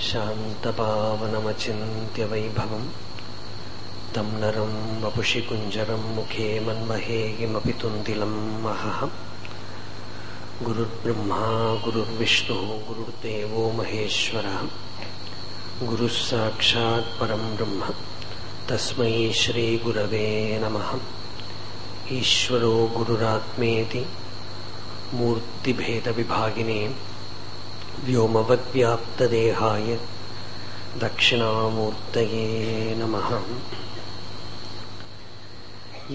शान्तपावनमचिन्त्यवैभवम्। तं नरं वपुषि कुञ्जरं मुखे मन्महे किमपि तुन्दिलं महः। गुरुर्ब्रह्मा, गुरुर्विष्णुः, गुरुर्देवो महेश्वरः। गुरुः साक्षात् परं ब्रह्म। तस्मै श्रीगुरवे नमः। ईश्वरो गुरुरात्मेति। मूर्तिभेदविभागिने വ്യോമവദ്വ്യാപ്തദേഹായ ദക്ഷിണാമൂർത്തയേ നമ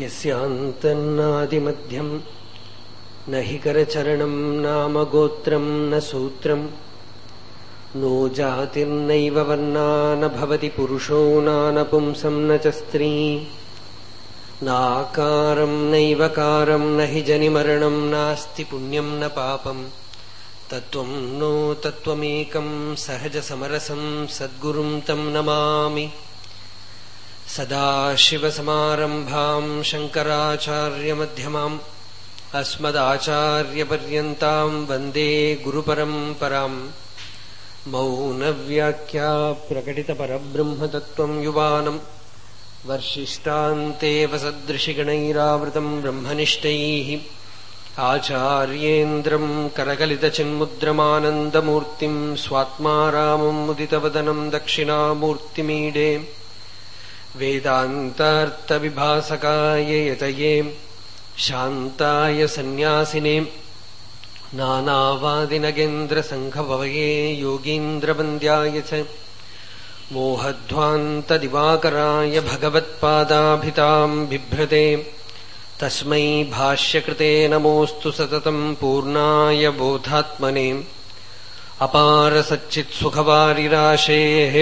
യസ്യാന്തന്നാദിമധ്യം നി കരചരണം നാമഗോത്രം ന സൂത്രം നോ ജാതിർനൈവ വർണാനഭവതി പുരുഷോ നാനപുംസം ന ച സ്ത്രീ നാകാരം നൈവകാരം ന हि ജനിമരണം നാസ്തി പുണ്യം ന പാപം तत्त्वम् नो तत्त्वमेकम् सहजसमरसम् सद्गुरुम् तम् नमामि सदाशिवसमारम्भाम् शङ्कराचार्यमध्यमाम् अस्मदाचार्यपर्यन्ताम् वन्दे गुरुपरम्पराम् मौनव्याख्या प्रकटितपरब्रह्मतत्त्वम् युवानम् वर्षिष्टान्तेव सदृशिगणैरावृतम् ब्रह्मनिष्ठैः आचार्येन्द्रम् करकलितचिन्मुद्रमानन्दमूर्तिम् स्वात्मा रामम् मुदितवदनम् दक्षिणामूर्तिमीडे वेदान्तार्थविभासकाय यतये शान्ताय सन्न्यासिने नानावादिनगेन्द्रसङ्घभवये योगीन्द्रवन्द्याय च मोहध्वान्तदिवाकराय भगवत्पादाभिताम् बिभ्रते तस्मै भाष्यकृते नमोऽस्तु सततम् पूर्णाय बोधात्मने अपारसच्चित्सुखवारिराशेः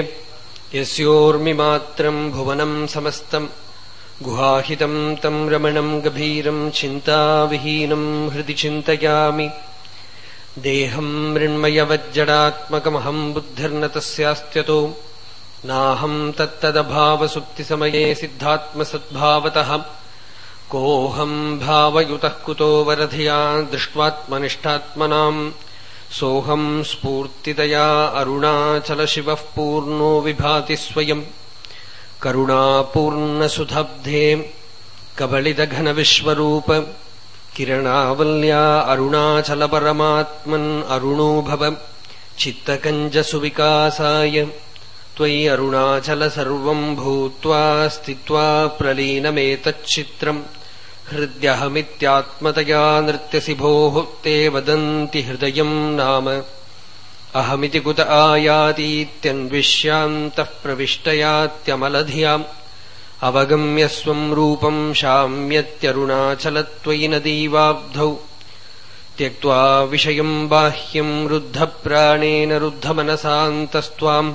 यस्योर्मिमात्रम् भुवनम् समस्तम् गुहाहितम् तम् रमणम् गभीरम् चिन्ताविहीनम् हृदि चिन्तयामि देहम् मृण्मयवज्जडात्मकमहम् बुद्धिर्न तस्यास्त्यतो नाहम् तत्तदभावसुप्तिसमये सिद्धात्मसद्भावतः कोऽहम् भावयुतः कुतो वरधिया दृष्ट्वात्मनिष्ठात्मनाम्। सोऽहम् स्फूर्तितया अरुणाचलशिवः पूर्णो विभाति स्वयम्। करुणापूर्णसुधब्धे कबलितघनविश्वरूप किरणावल्या अरुणाचलपरमात्मन् अरुणो भव चित्तकञ्जसुविकासाय। त्वयि अरुणाचल सर्वम् भूत्वा स्थित्वा प्रलीनमेतच्चित्रम्। हृद्यहमित्यात्मतया नृत्यसि भोः ते वदन्ति हृदयम् नाम अहमिति कुत आयातीत्यन्विष्यान्तः प्रविष्टयात्यमलधियाम् अवगम्य स्वम् रूपम् शाम्यत्यरुणाचलत्वयि नदीवाब्धौ त्यक्त्वा विषयम् बाह्यम् रुद्धप्राणेन रुद्धमनसान्तस्त्वाम्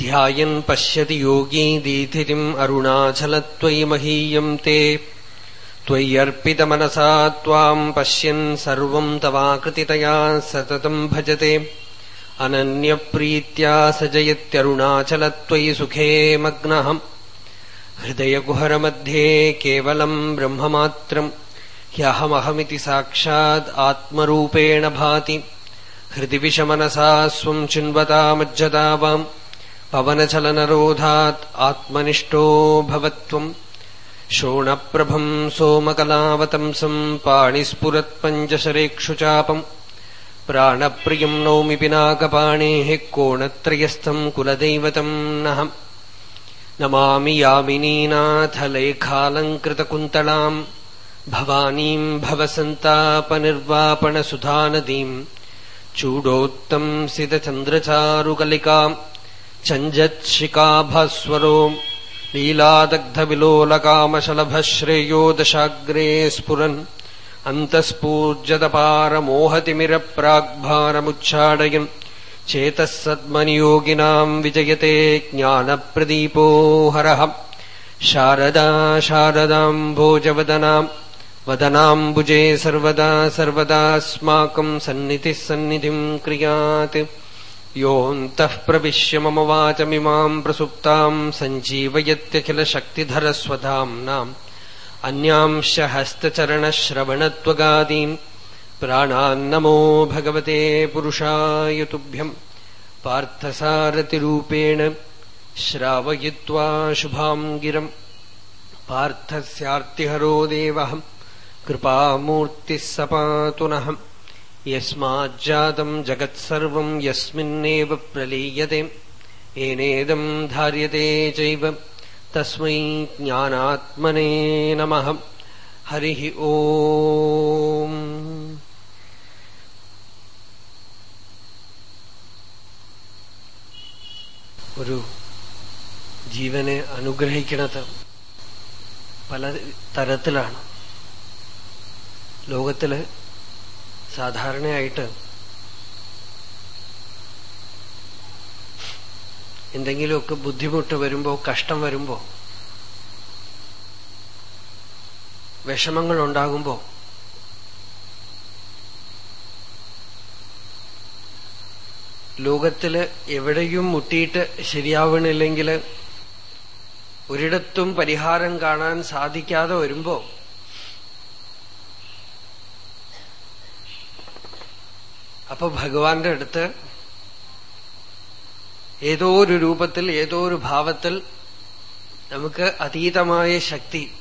ध्यायन् पश्यति योगी दीथितिम् अरुणाचलत्वयि महीयम् ते त्वय्यर्पितमनसा त्वाम् पश्यन् सर्वम् तवाकृतितया सततम् भजते अनन्यप्रीत्या स जयत्यरुणाचलत्वयि सुखे मग्नः हृदयकुहरमध्ये केवलम् ब्रह्ममात्रम् ह्यहमहमिति साक्षात् आत्मरूपेण भाति हृदि विषमनसा स्वम् चिन्वतामज्जतावाम् पवनचलनरोधात् आत्मनिष्ठो भवत्वम् शोणप्रभम् सोमकलावतंसम् पाणिस्फुरत्पञ्चशरेक्षुचापम् प्राणप्रियम् नौमि पिनाकपाणेः कोणत्रयस्थम् कुलदैवतम् नः नमामि यामिनीनाथलेखालङ्कृतकुन्तलाम् भवानीम् भवसन्तापनिर्वापणसुधानदीम् चूडोत्तम् सितचन्द्रचारुकलिकाम् चञ्जत्शिकाभास्वरो लीलादग्धविलोलकामशलभः श्रेयो दशाग्रे स्फुरन् अन्तःस्फूर्जतपारमोहतिमिरप्राग्भारमुच्छाडयन् चेतः सद्मनियोगिनाम् विजयते ज्ञानप्रदीपो हरः शारदा शारदाम् भोजवदनाम् वदनाम्बुजे सर्वदा सर्वदास्माकम् सन्निधिः सन्निधिम् क्रियात् योऽन्तः प्रविश्य मम वाचमिमाम् प्रसुप्ताम् सञ्जीवयत्यखिलशक्तिधरस्वधाम्नाम् अन्यांश हस्तचरणश्रवणत्वगादीन् प्राणान्नमो भगवते पुरुषाय तुभ्यम् पार्थसारथिरूपेण श्रावयित्वा शुभाम् गिरम् पार्थस्यार्तिहरो देवः कृपामूर्तिः स पातु नः യസ്മാജ്ജാതം ജഗത്സർവം യസ്മിന്നേവ പ്രലീയതേ. ഏനേദം ധാര്യതേ ചൈവ. തസ്മൈ ജ്ഞാനാത്മനേ നമ. ഹരി ഓം. ഒരു ജീവനെ അനുഗ്രഹിക്കണത് പല തരത്തിലാണ്. ലോകത്തിൽ സാധാരണയായിട്ട് എന്തെങ്കിലുമൊക്കെ ബുദ്ധിമുട്ട് വരുമ്പോ കഷ്ടം വരുമ്പോ വിഷമങ്ങൾ ഉണ്ടാകുമ്പോ ലോകത്തിൽ എവിടെയും മുട്ടിയിട്ട് ശരിയാവണില്ലെങ്കിൽ ഒരിടത്തും പരിഹാരം കാണാൻ സാധിക്കാതെ വരുമ്പോ അപ്പൊ ഭഗവാന്റെ അടുത്ത് ഏതോ ഒരു രൂപത്തിൽ ഏതോ ഒരു ഭാവത്തിൽ നമുക്ക് അതീതമായ ശക്തി.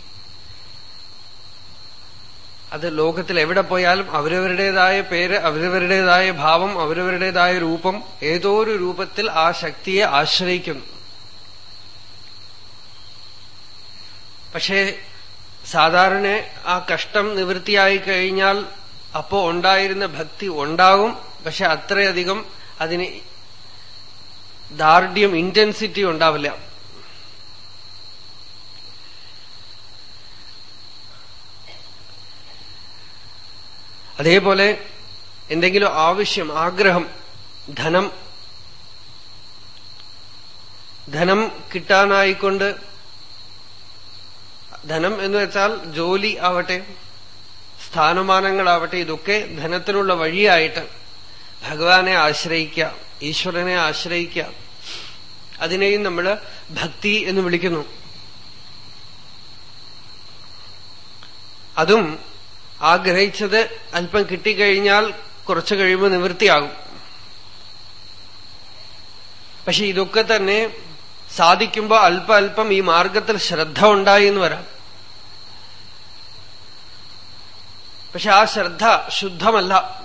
അത് ലോകത്തിൽ എവിടെ പോയാലും അവരവരുടേതായ പേര് അവരവരുടേതായ ഭാവം അവരവരുടേതായ രൂപം ഏതോ ഒരു രൂപത്തിൽ ആ ശക്തിയെ ആശ്രയിക്കുന്നു. പക്ഷേ സാധാരണ ആ കഷ്ടം നിവൃത്തിയായി കഴിഞ്ഞാൽ അപ്പോ ഉണ്ടായിരുന്ന ഭക്തി ഉണ്ടാകും പക്ഷെ അത്രയധികം അതിന് ദാർഢ്യം ഇന്റൻസിറ്റി ഉണ്ടാവില്ല. അതേപോലെ എന്തെങ്കിലും ആവശ്യം ആഗ്രഹം ധനം ധനം കിട്ടാനായിക്കൊണ്ട് ധനം എന്ന് വെച്ചാൽ ജോലി ആവട്ടെ സ്ഥാനമാനങ്ങളാവട്ടെ ഇതൊക്കെ ധനത്തിനുള്ള വഴിയായിട്ട് ഭഗവാനെ ആശ്രയിക്കുക ഈശ്വരനെ ആശ്രയിക്കുക. അതിനെയും നമ്മൾ ഭക്തി എന്ന് വിളിക്കുന്നു. അതും ആഗ്രഹിച്ചത് അല്പം കിട്ടിക്കഴിഞ്ഞാൽ കുറച്ചു കഴിയുമ്പോൾ നിവൃത്തിയാകും. പക്ഷെ ഇതൊക്കെ തന്നെ സാധിക്കുമ്പോൾ അല്പ അല്പം ഈ മാർഗത്തിൽ ശ്രദ്ധ ഉണ്ടായി എന്ന് വരാം. പക്ഷെ ആ ശ്രദ്ധ ശുദ്ധമല്ല.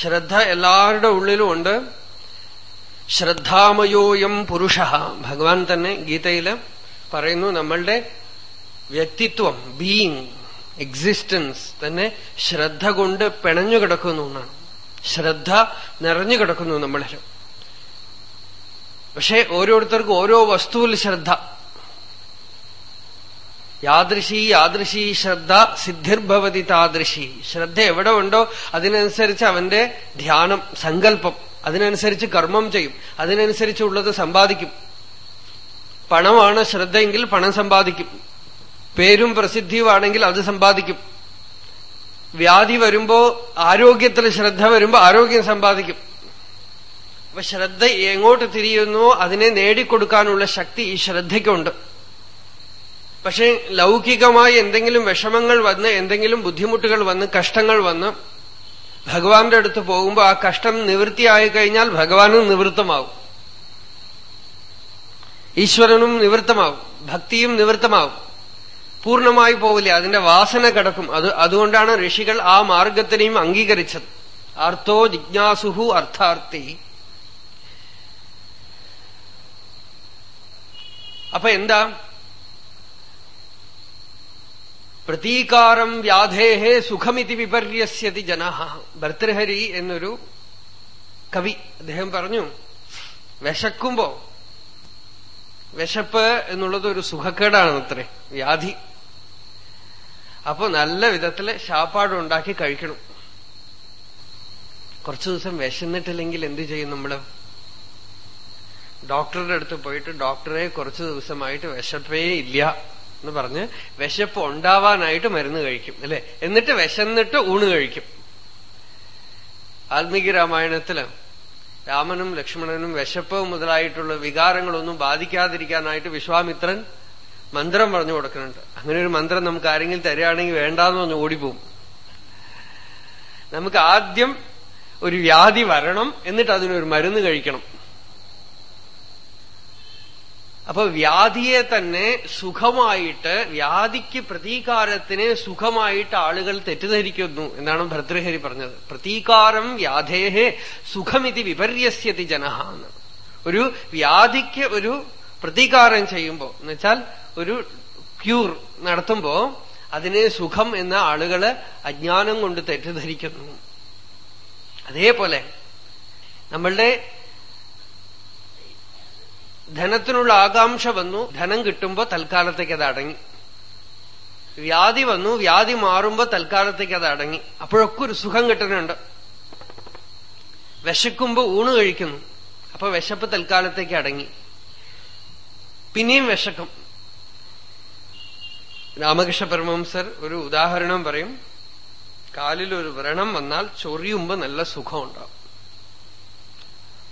ശ്രദ്ധ എല്ലാവരുടെ ഉള്ളിലും ഉണ്ട്. ശ്രദ്ധാമയോയം പുരുഷ. ഭഗവാൻ തന്നെ ഗീതയിൽ പറയുന്നു നമ്മളുടെ വ്യക്തിത്വം ബീയിങ് എക്സിസ്റ്റൻസ് തന്നെ ശ്രദ്ധ കൊണ്ട് പിണഞ്ഞു കിടക്കുന്നു എന്നാണ്. ശ്രദ്ധ നിറഞ്ഞു കിടക്കുന്നു നമ്മളിൽ. പക്ഷെ ഓരോരുത്തർക്കും ഓരോ വസ്തുവിൽ ശ്രദ്ധ. യാദൃശി യാദൃശി ശ്രദ്ധ സിദ്ധിർഭവതി താദൃശി. ശ്രദ്ധ എവിടെ ഉണ്ടോ അതിനനുസരിച്ച് അവന്റെ ധ്യാനം സങ്കല്പം അതിനനുസരിച്ച് കർമ്മം ചെയ്യും. അതിനനുസരിച്ചുള്ളത് സമ്പാദിക്കും. പണമാണ് ശ്രദ്ധയെങ്കിൽ പണം സമ്പാദിക്കും. പേരും പ്രസിദ്ധിയുമാണെങ്കിൽ അത് സമ്പാദിക്കും. വ്യാധി വരുമ്പോ ആരോഗ്യത്തിൽ ശ്രദ്ധ വരുമ്പോ ആരോഗ്യം സമ്പാദിക്കും. അപ്പൊ ശ്രദ്ധ എങ്ങോട്ട് തിരിയുന്നു? അതിനെ നേടിക്കൊടുക്കാനുള്ള ശക്തി ഈ ശ്രദ്ധയ്ക്കുണ്ട്. പക്ഷെ ലൗകികമായി എന്തെങ്കിലും വിഷമങ്ങൾ വന്ന് എന്തെങ്കിലും ബുദ്ധിമുട്ടുകൾ വന്ന് കഷ്ടങ്ങൾ വന്ന് ഭഗവാന്റെ അടുത്ത് പോകുമ്പോൾ ആ കഷ്ടം നിവൃത്തിയായി കഴിഞ്ഞാൽ ഭഗവാനും നിവൃത്തമാവും. ഈശ്വരനും നിവൃത്തമാവും. ഭക്തിയും നിവൃത്തമാവും. പൂർണമായി പോവില്ല. അതിന്റെ വാസന കിടക്കും. അത് അതുകൊണ്ടാണ് ഋഷികൾ ആ മാർഗത്തിനെയും അംഗീകരിച്ചത്. അർത്ഥോ ജിജ്ഞാസുഹു അർത്ഥാർത്ഥി. അപ്പൊ എന്താ? പ്രതീകാരം വ്യാധേഹേ സുഖമിതി വിപര്യസ്യതി ജന ഭർത്തൃഹരി എന്നൊരു കവി അദ്ദേഹം പറഞ്ഞു വിശക്കുമ്പോ വിശപ്പ് എന്നുള്ളത് ഒരു സുഖക്കേടാണ് അത്രേ വ്യാധി. അപ്പൊ നല്ല വിധത്തിൽ ശാപ്പാടുണ്ടാക്കി കഴിക്കണം. കുറച്ചു ദിവസം വിശന്നിട്ടില്ലെങ്കിൽ എന്ത് ചെയ്യും നമ്മൾ? ഡോക്ടറുടെ അടുത്ത് പോയിട്ട് ഡോക്ടറെ കുറച്ചു ദിവസമായിട്ട് വിശപ്പേ ഇല്ല. എന്ന് പറഞ്ഞ് വിശപ്പ് ഉണ്ടാവാനായിട്ട് മരുന്ന് കഴിക്കും അല്ലെ? എന്നിട്ട് വിശന്നിട്ട് ഊണ് കഴിക്കും. ആത്മീക രാമായണത്തിൽ രാമനും ലക്ഷ്മണനും വിശപ്പ് മുതലായിട്ടുള്ള വികാരങ്ങളൊന്നും ബാധിക്കാതിരിക്കാനായിട്ട് വിശ്വാമിത്രൻ മന്ത്രം പറഞ്ഞു കൊടുക്കുന്നുണ്ട്. അങ്ങനെ ഒരു മന്ത്രം നമുക്ക് ആരെങ്കിലും തരികയാണെങ്കിൽ വേണ്ടാന്ന് പറഞ്ഞ് ഓടിപ്പോവും. നമുക്ക് ആദ്യം ഒരു വ്യാധി വരണം എന്നിട്ട് അതിനൊരു മരുന്ന് കഴിക്കണം. അപ്പൊ വ്യാധിയെ തന്നെ സുഖമായിട്ട് വ്യാധിക്ക് പ്രതീകാരത്തിന് സുഖമായിട്ട് ആളുകൾ തെറ്റിദ്ധരിക്കുന്നു എന്നാണ് ഭർതൃഹരി പറഞ്ഞത്. പ്രതീകാരം വ്യാധേഹേ സുഖമിതി വിപര്യസ്യതി ജനഹാന്ന് ഒരു വ്യാധിക്ക് ഒരു പ്രതീകാരം ചെയ്യുമ്പോ എന്നുവെച്ചാൽ ഒരു ക്യൂർ നടത്തുമ്പോ അതിനെ സുഖം എന്ന ആളുകൾ അജ്ഞാനം കൊണ്ട് തെറ്റിദ്ധരിക്കുന്നു. അതേപോലെ നമ്മളുടെ ധനത്തിനുള്ള ആകാംക്ഷ വന്നു. ധനം കിട്ടുമ്പോ തൽക്കാലത്തേക്ക് അത് അടങ്ങി. വ്യാധി വന്നു. വ്യാധി മാറുമ്പോ തൽക്കാലത്തേക്ക് അത് അടങ്ങി. അപ്പോഴൊക്കെ ഒരു സുഖം കിട്ടുന്നുണ്ട്. വിശക്കുമ്പോ ഊണ് കഴിക്കുന്നു. അപ്പൊ വിശപ്പ് തൽക്കാലത്തേക്ക് അടങ്ങി. പിന്നെയും വിശക്കും. രാമകൃഷ്ണ പരമംസർ ഒരു ഉദാഹരണം പറയും. കാലിൽ ഒരു വ്രണം വന്നാൽ ചൊറിയുമ്പോ നല്ല സുഖം ഉണ്ടാവും.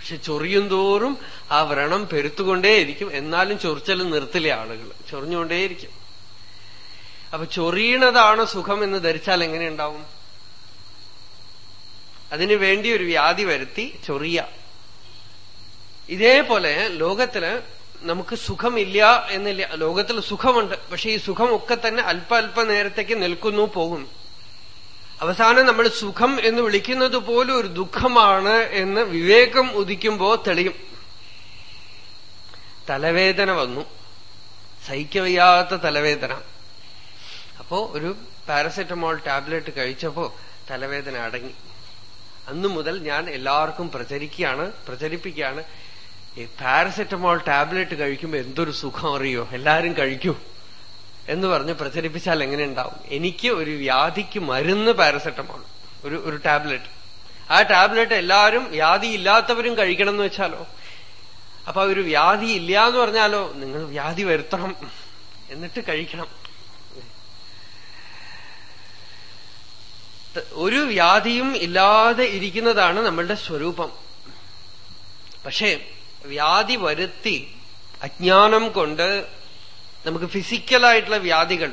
പക്ഷെ ചൊറിയും തോറും ആ വ്രണം പെരുത്തുകൊണ്ടേയിരിക്കും. എന്നാലും ചൊറിച്ചൽ നിർത്തില്ല ആളുകൾ ചൊറിഞ്ഞുകൊണ്ടേയിരിക്കും. അപ്പൊ ചൊറിയണതാണ് സുഖം എന്ന് ധരിച്ചാൽ എങ്ങനെയുണ്ടാവും അതിനു വേണ്ടി ഒരു വ്യാധി വരുത്തി ചൊറിയ. ഇതേപോലെ ലോകത്തിൽ നമുക്ക് സുഖമില്ല എന്നില്ല. ലോകത്തിൽ സുഖമുണ്ട്. പക്ഷെ ഈ സുഖമൊക്കെ തന്നെ അല്പ അല്പ നേരത്തേക്ക് നിൽക്കുന്നു പോകും അവസാനം നമ്മൾ സുഖം എന്ന് വിളിക്കുന്നത് പോലും ഒരു ദുഃഖമാണ് എന്ന് വിവേകം ഉദിക്കുമ്പോ തെളിയും. തലവേദന വന്നു. സഹിക്കവയ്യാത്ത തലവേദന. അപ്പോ ഒരു പാരസെറ്റമോൾ ടാബ്ലറ്റ് കഴിച്ചപ്പോ തലവേദന അടങ്ങി. അന്നു മുതൽ ഞാൻ എല്ലാവർക്കും പ്രചരിക്കുകയാണ് പ്രചരിപ്പിക്കുകയാണ്. ഈ പാരസെറ്റമോൾ ടാബ്ലറ്റ് കഴിക്കുമ്പോൾ എന്തൊരു സുഖം അറിയോ? എല്ലാവരും കഴിക്കൂ. എന്ന് പറഞ്ഞ് പ്രചരിപ്പിച്ചാൽ എങ്ങനെ ഉണ്ടാവും? എനിക്ക് ഒരു വ്യാധിക്ക് മരുന്ന് പാരസെറ്റമോൾ ഒരു ഒരു ടാബ്ലറ്റ്. ആ ടാബ്ലറ്റ് എല്ലാവരും വ്യാധി ഇല്ലാത്തവരും കഴിക്കണം എന്ന് വെച്ചാലോ? അപ്പൊ ഒരു വ്യാധി ഇല്ല എന്ന് പറഞ്ഞാലോ? നിങ്ങൾ വ്യാധി വരുത്തണം. എന്നിട്ട് കഴിക്കണം. ഒരു വ്യാധിയും ഇല്ലാതെ ഇരിക്കുന്നതാണ് നമ്മളുടെ സ്വരൂപം. പക്ഷേ വ്യാധി വരുത്തി അജ്ഞാനം കൊണ്ട് നമുക്ക് ഫിസിക്കലായിട്ടുള്ള വ്യാധികൾ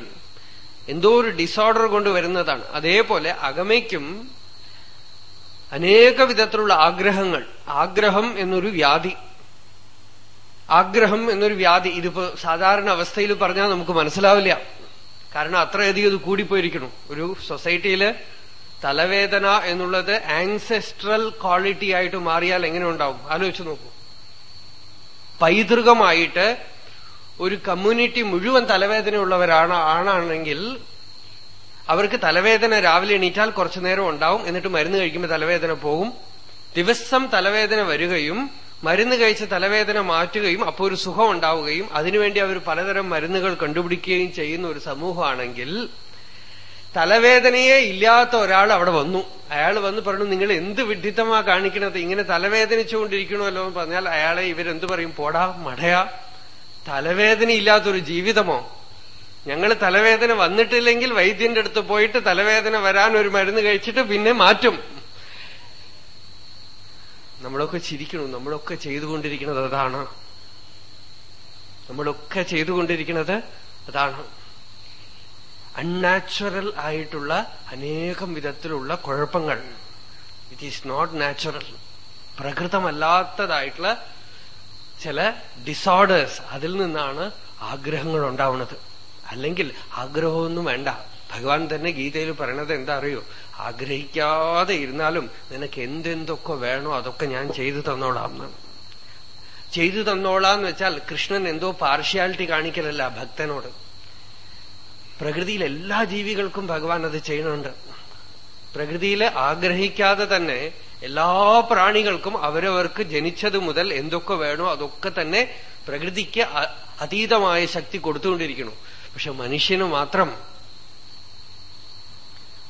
എന്തോ ഒരു ഡിസോർഡർ കൊണ്ട് വരുന്നതാണ്. അതേപോലെ അകമയ്ക്കും അനേക വിധത്തിലുള്ള ആഗ്രഹങ്ങൾ. ആഗ്രഹം എന്നൊരു വ്യാധി. ആഗ്രഹം എന്നൊരു വ്യാധി. ഇതിപ്പോ സാധാരണ അവസ്ഥയിൽ പറഞ്ഞാൽ നമുക്ക് മനസ്സിലാവില്ല. കാരണം അത്രയധികം ഇത് കൂടിപ്പോയിരിക്കണം ഒരു സൊസൈറ്റിയിൽ തലവേദന എന്നുള്ളത് ആൻസെസ്ട്രൽ ക്വാളിറ്റി ആയിട്ട് മാറിയാൽ എങ്ങനെ ഉണ്ടാവും? ആലോചിച്ച് നോക്കൂ. പൈതൃകമായിട്ട് ഒരു കമ്മ്യൂണിറ്റി മുഴുവൻ തലവേദനയുള്ളവരാണ് ആണാണെങ്കിൽ അവർക്ക് തലവേദന രാവിലെ എണീറ്റാൽ കുറച്ചു നേരം ഉണ്ടാവും. എന്നിട്ട് മരുന്ന് കഴിക്കുമ്പോൾ തലവേദന പോകും. ദിവസം തലവേദന വരികയും മരുന്ന് കഴിച്ച് തലവേദന മാറ്റുകയും അപ്പോൾ ഒരു സുഖം ഉണ്ടാവുകയും അതിനുവേണ്ടി അവർ പലതരം മരുന്നുകൾ കണ്ടുപിടിക്കുകയും ചെയ്യുന്ന ഒരു സമൂഹമാണെങ്കിൽ തലവേദനയെ ഇല്ലാത്ത ഒരാൾ അവിടെ വന്നു. അയാൾ വന്ന് പറഞ്ഞു നിങ്ങൾ എന്ത് വിഡിത്തമാ കാണിക്കണത്? ഇങ്ങനെ തലവേദനിച്ചുകൊണ്ടിരിക്കണമല്ലോ എന്ന് പറഞ്ഞാൽ അയാളെ ഇവരെന്തു പറയും? പോടാ മടയാ. തലവേദന ഇല്ലാത്തൊരു ജീവിതമോ? ഞങ്ങൾ തലവേദന വന്നിട്ടില്ലെങ്കിൽ വൈദ്യന്റെ അടുത്ത് പോയിട്ട് തലവേദന വരാൻ ഒരു മരുന്ന് കഴിച്ചിട്ട് പിന്നെ മാറ്റും. നമ്മളൊക്കെ ചിരിക്കണു. നമ്മളൊക്കെ ചെയ്തുകൊണ്ടിരിക്കുന്നത് അതാണ്. നമ്മളൊക്കെ ചെയ്തുകൊണ്ടിരിക്കുന്നത് അതാണ്. അൺനാച്ചുറൽ ആയിട്ടുള്ള അനേകം വിധത്തിലുള്ള കുഴപ്പങ്ങൾ. ഇറ്റ് ഈസ് നോട്ട് നാച്ചുറൽ പ്രകൃതമല്ലാത്തതായിട്ടുള്ള ചില ഡിസോർഡേഴ്സ് അതിൽ നിന്നാണ് ആഗ്രഹങ്ങൾ ഉണ്ടാവുന്നത്. അല്ലെങ്കിൽ ആഗ്രഹമൊന്നും വേണ്ട. ഭഗവാൻ തന്നെ ഗീതയിൽ പറയണത് എന്താ അറിയോ? ആഗ്രഹിക്കാതെ ഇരുന്നാലും നിനക്ക് എന്തെന്തൊക്കെ വേണോ അതൊക്കെ ഞാൻ ചെയ്തു തന്നോളാം ചെയ്തു തന്നോളാന്ന് വെച്ചാൽ കൃഷ്ണൻ എന്തോ പാർഷ്യാലിറ്റി കാണിക്കലല്ല ഭക്തനോട്. പ്രകൃതിയിൽ എല്ലാ ജീവികൾക്കും ഭഗവാൻ അത് ചെയ്യണുണ്ട്. പ്രകൃതിയിൽ ആഗ്രഹിക്കാതെ തന്നെ എല്ലാ പ്രാണികൾക്കും അവരവർക്ക് ജനിച്ചത് മുതൽ എന്തൊക്കെ വേണോ അതൊക്കെ തന്നെ പ്രകൃതിക്ക് അതീതമായ ശക്തി കൊടുത്തുകൊണ്ടിരിക്കുന്നു. പക്ഷെ മനുഷ്യന് മാത്രം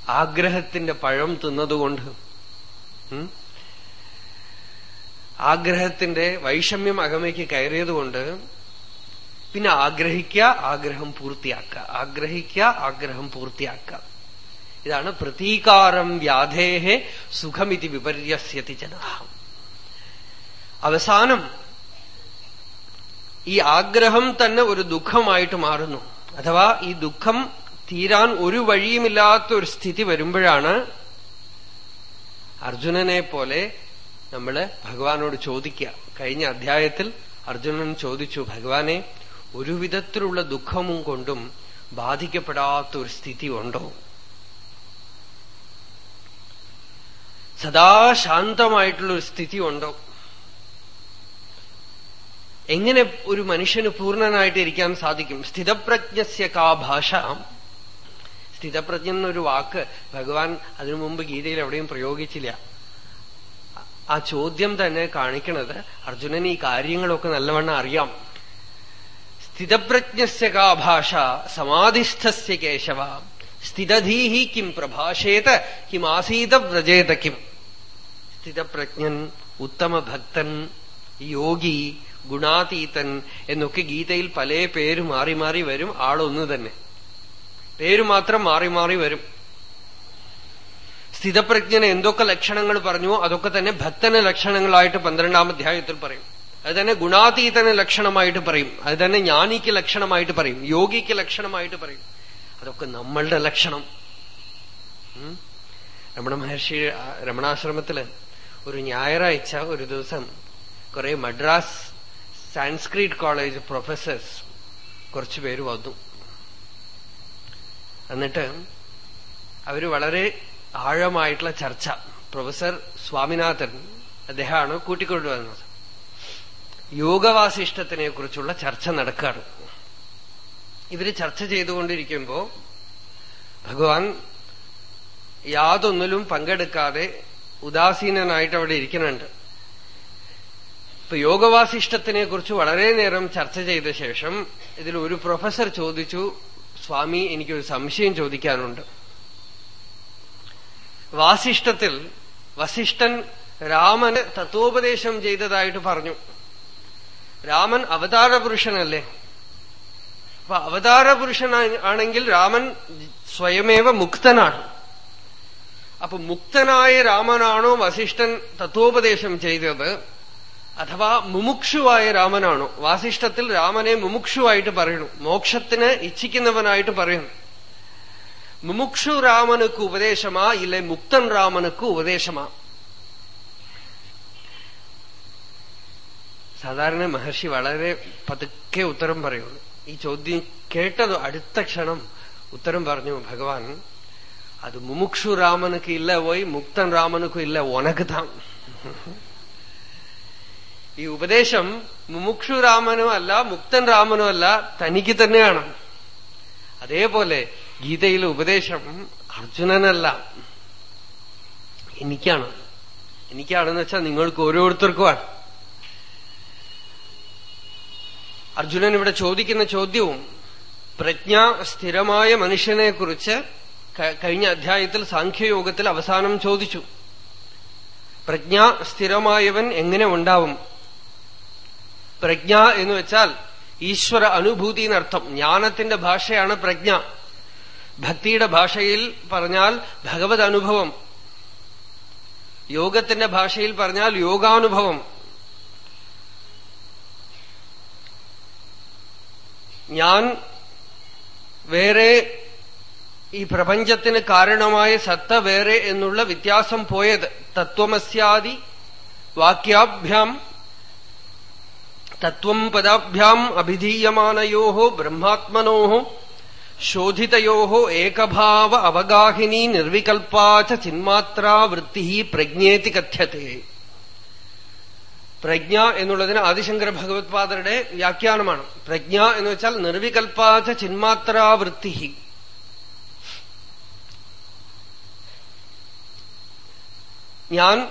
ആഗ്രഹത്തിന്റെ പഴം തിന്നതുകൊണ്ട് ആഗ്രഹത്തിന്റെ വൈഷമ്യം അകമയ്ക്ക് കയറിയതുകൊണ്ട് പിന്നെ ആഗ്രഹിക്കുക ആഗ്രഹം പൂർത്തിയാക്കുക. ആഗ്രഹിക്കുക ആഗ്രഹം പൂർത്തിയാക്കുക. ഇതാണ് പ്രതീകാരം വ്യാധേഹെ സുഖമിതി വിപര്യസ്യതി ജനാഹം. അവസാനം ഈ ആഗ്രഹം തന്നെ ഒരു ദുഃഖമായിട്ട് മാറുന്നു. അഥവാ ഈ ദുഃഖം തീരാൻ ഒരു വഴിയുമില്ലാത്ത ഒരു സ്ഥിതി വരുമ്പോഴാണ് അർജുനനെ പോലെ നമ്മൾ ഭഗവാനോട് ചോദിക്കുക. കഴിഞ്ഞ അധ്യായത്തിൽ അർജുനൻ ചോദിച്ചു ഭഗവാനെ ഒരു വിധത്തിലുള്ള ദുഃഖവും കൊണ്ടും ബാധിക്കപ്പെടാത്ത ഒരു സ്ഥിതി ഉണ്ടോ? സദാ ശാന്തമായിട്ടുള്ള ഒരു സ്ഥിതി ഉണ്ടോ എങ്ങനെ ഒരു മനുഷ്യന് പൂർണനായിട്ട് ഇരിക്കാൻ സാധിക്കും? സ്ഥിതപ്രജ്ഞസ്യ കാ ഭാഷ. സ്ഥിതപ്രജ്ഞ എന്നൊരു വാക്ക് ഭഗവാൻ അതിനു മുമ്പ് ഗീതയിൽ എവിടെയും പ്രയോഗിച്ചില്ല. ആ ചോദ്യം തന്നെ കാണിക്കണത് അർജുനൻ ഈ കാര്യങ്ങളൊക്കെ നല്ലവണ്ണം അറിയാം. സ്ഥിതപ്രജ്ഞസ്യ കാ ഭാഷ സമാധിസ്ഥസ്യ കേശവ. സ്ഥിതധീഹി കിം പ്രഭാഷേത കിമാസീത വ്രജേത കിം. സ്ഥിതപ്രജ്ഞൻ ഉത്തമഭക്തൻ യോഗി ഗുണാതീതൻ എന്നൊക്കെ ഗീതയിൽ പല പേര് മാറി മാറി വരും ആളൊന്നു തന്നെ. പേര് മാത്രം മാറി മാറി വരും. സ്ഥിതപ്രജ്ഞന് എന്തൊക്കെ ലക്ഷണങ്ങൾ പറഞ്ഞു അതൊക്കെ തന്നെ ഭക്തന ലക്ഷണങ്ങളായിട്ട് പന്ത്രണ്ടാം അധ്യായത്തിൽ പറയും. അത് തന്നെ ഗുണാതീതന ലക്ഷണമായിട്ട് പറയും. അത് തന്നെ ജ്ഞാനിക്ക് ലക്ഷണമായിട്ട് പറയും. യോഗിക്ക് ലക്ഷണമായിട്ട് പറയും. അതൊക്കെ നമ്മളുടെ ലക്ഷണം. രമണ മഹർഷി രമണാശ്രമത്തിൽ ഒരു ഞായറാഴ്ച ഒരു ദിവസം കുറെ മദ്രാസ് സാൻസ്ക്രിറ്റ് കോളേജ് പ്രൊഫസേഴ്സ് കുറച്ചു പേര് വന്നു. എന്നിട്ട് അവർ വളരെ ആഴമായിട്ടുള്ള ചർച്ച. പ്രൊഫസർ സ്വാമിനാഥൻ അദ്ദേഹമാണ് കൂട്ടിക്കൊണ്ടുവന്നത്. യോഗവാസിഷ്ടത്തിനെ കുറിച്ചുള്ള ചർച്ച നടക്കുകയാണ് ഇവർ ചർച്ച ചെയ്തുകൊണ്ടിരിക്കുമ്പോ ഭഗവാൻ യാതൊന്നിലും പങ്കെടുക്കാതെ ഉദാസീനനായിട്ട് അവിടെ ഇരിക്കുന്നുണ്ട്. ഇപ്പൊ യോഗവാസിഷ്ടത്തിനെ കുറിച്ച് വളരെ നേരം ചർച്ച ചെയ്ത ശേഷം ഇതിൽ ഒരു പ്രൊഫസർ ചോദിച്ചു സ്വാമി എനിക്കൊരു സംശയം ചോദിക്കാനുണ്ട്. വാസിഷ്ടത്തിൽ വസിഷ്ഠൻ രാമന് തത്വോപദേശം ചെയ്തതായിട്ട് പറഞ്ഞു. രാമൻ അവതാര പുരുഷനല്ലേ അപ്പൊ അവതാര ആണെങ്കിൽ രാമൻ സ്വയമേവ മുക്തനാണ്. അപ്പൊ മുക്തനായ രാമനാണോ വസിഷ്ഠൻ തത്വോപദേശം ചെയ്തത് അഥവാ മുമുക്ഷുവായ രാമനാണോ? വാസിഷ്ഠത്തിൽ രാമനെ മുമുക്ഷുവായിട്ട് പറയണു. മോക്ഷത്തിന് ഇച്ഛിക്കുന്നവനായിട്ട് പറയുന്നു മുമുക്ഷു രാമനുക്ക് ഉപദേശമാ ഇല്ലെ മുക്തൻ രാമനുക്ക് ഉപദേശമാ? സാധാരണ മഹർഷി വളരെ പതുക്കെ ഉത്തരം പറയുള്ളൂ. ഈ ചോദ്യം കേട്ടത് അടുത്ത ക്ഷണം ഉത്തരം പറഞ്ഞു ഭഗവാൻ അത് മുമുക്ഷു രാമനുക്ക് ഇല്ല പോയി മുക്തൻ രാമനുക്കും ഇല്ല ഉനക്ക് ഈ ഉപദേശം മുമുക്ഷു രാമനും അല്ല മുക്തൻ രാമനും അല്ല തനിക്ക് തന്നെയാണ് അതേപോലെ ഗീതയിലെ ഉപദേശം അർജുനനല്ല എനിക്കാണ്. എനിക്കാണെന്ന് വെച്ചാൽ നിങ്ങൾക്ക് ഓരോരുത്തർക്കുമാണ് അർജുനൻ ഇവിടെ ചോദിക്കുന്ന ചോദ്യവും പ്രജ്ഞ സ്ഥിരമായ മനുഷ്യനെ കുറിച്ച് കഴിഞ്ഞ അധ്യായത്തിൽ സാഖ്യയോഗത്തിൽ അവസാനം ചോദിച്ചു. പ്രജ്ഞ സ്ഥിരമായവൻ എങ്ങനെ ഉണ്ടാവും? പ്രജ്ഞ എന്ന് വെച്ചാൽ ഈശ്വര അനുഭൂതി എന്നർത്ഥം. ജ്ഞാനത്തിന്റെ ഭാഷയാണ് പ്രജ്ഞ. ഭക്തിയുടെ ഭാഷയിൽ പറഞ്ഞാൽ ഭഗവത് അനുഭവം. യോഗത്തിന്റെ ഭാഷയിൽ പറഞ്ഞാൽ യോഗാനുഭവം. ഞാൻ വേറെ ഈ പ്രപഞ്ചത്തിന് കാരണമായ സത്ത വേറെ എന്നുള്ള വ്യത്യാസം പോയത് തത്വമസ്യാദി വാക്യാഭ്യാം തത്വം പദാഭ്യാം അഭിധീയമാനയോ ബ്രഹ്മാത്മനോ ശോധിതയോ ഏകഭാവ അവഗാഹിനി നിർവികൽപ്പാച്ച ചിന്മാത്രാ വൃത്തി പ്രജ്ഞേതി കഥ്യത്തെ. പ്രജ്ഞ എന്നുള്ളതിന് ആദിശങ്കര ഭഗവത്പാദരുടെ വ്യാഖ്യാനമാണ്. പ്രജ്ഞ എന്ന് വെച്ചാൽ നിർവികൽപ്പാച്ച ചിന്മാത്രാവൃത്തി ഞാൻ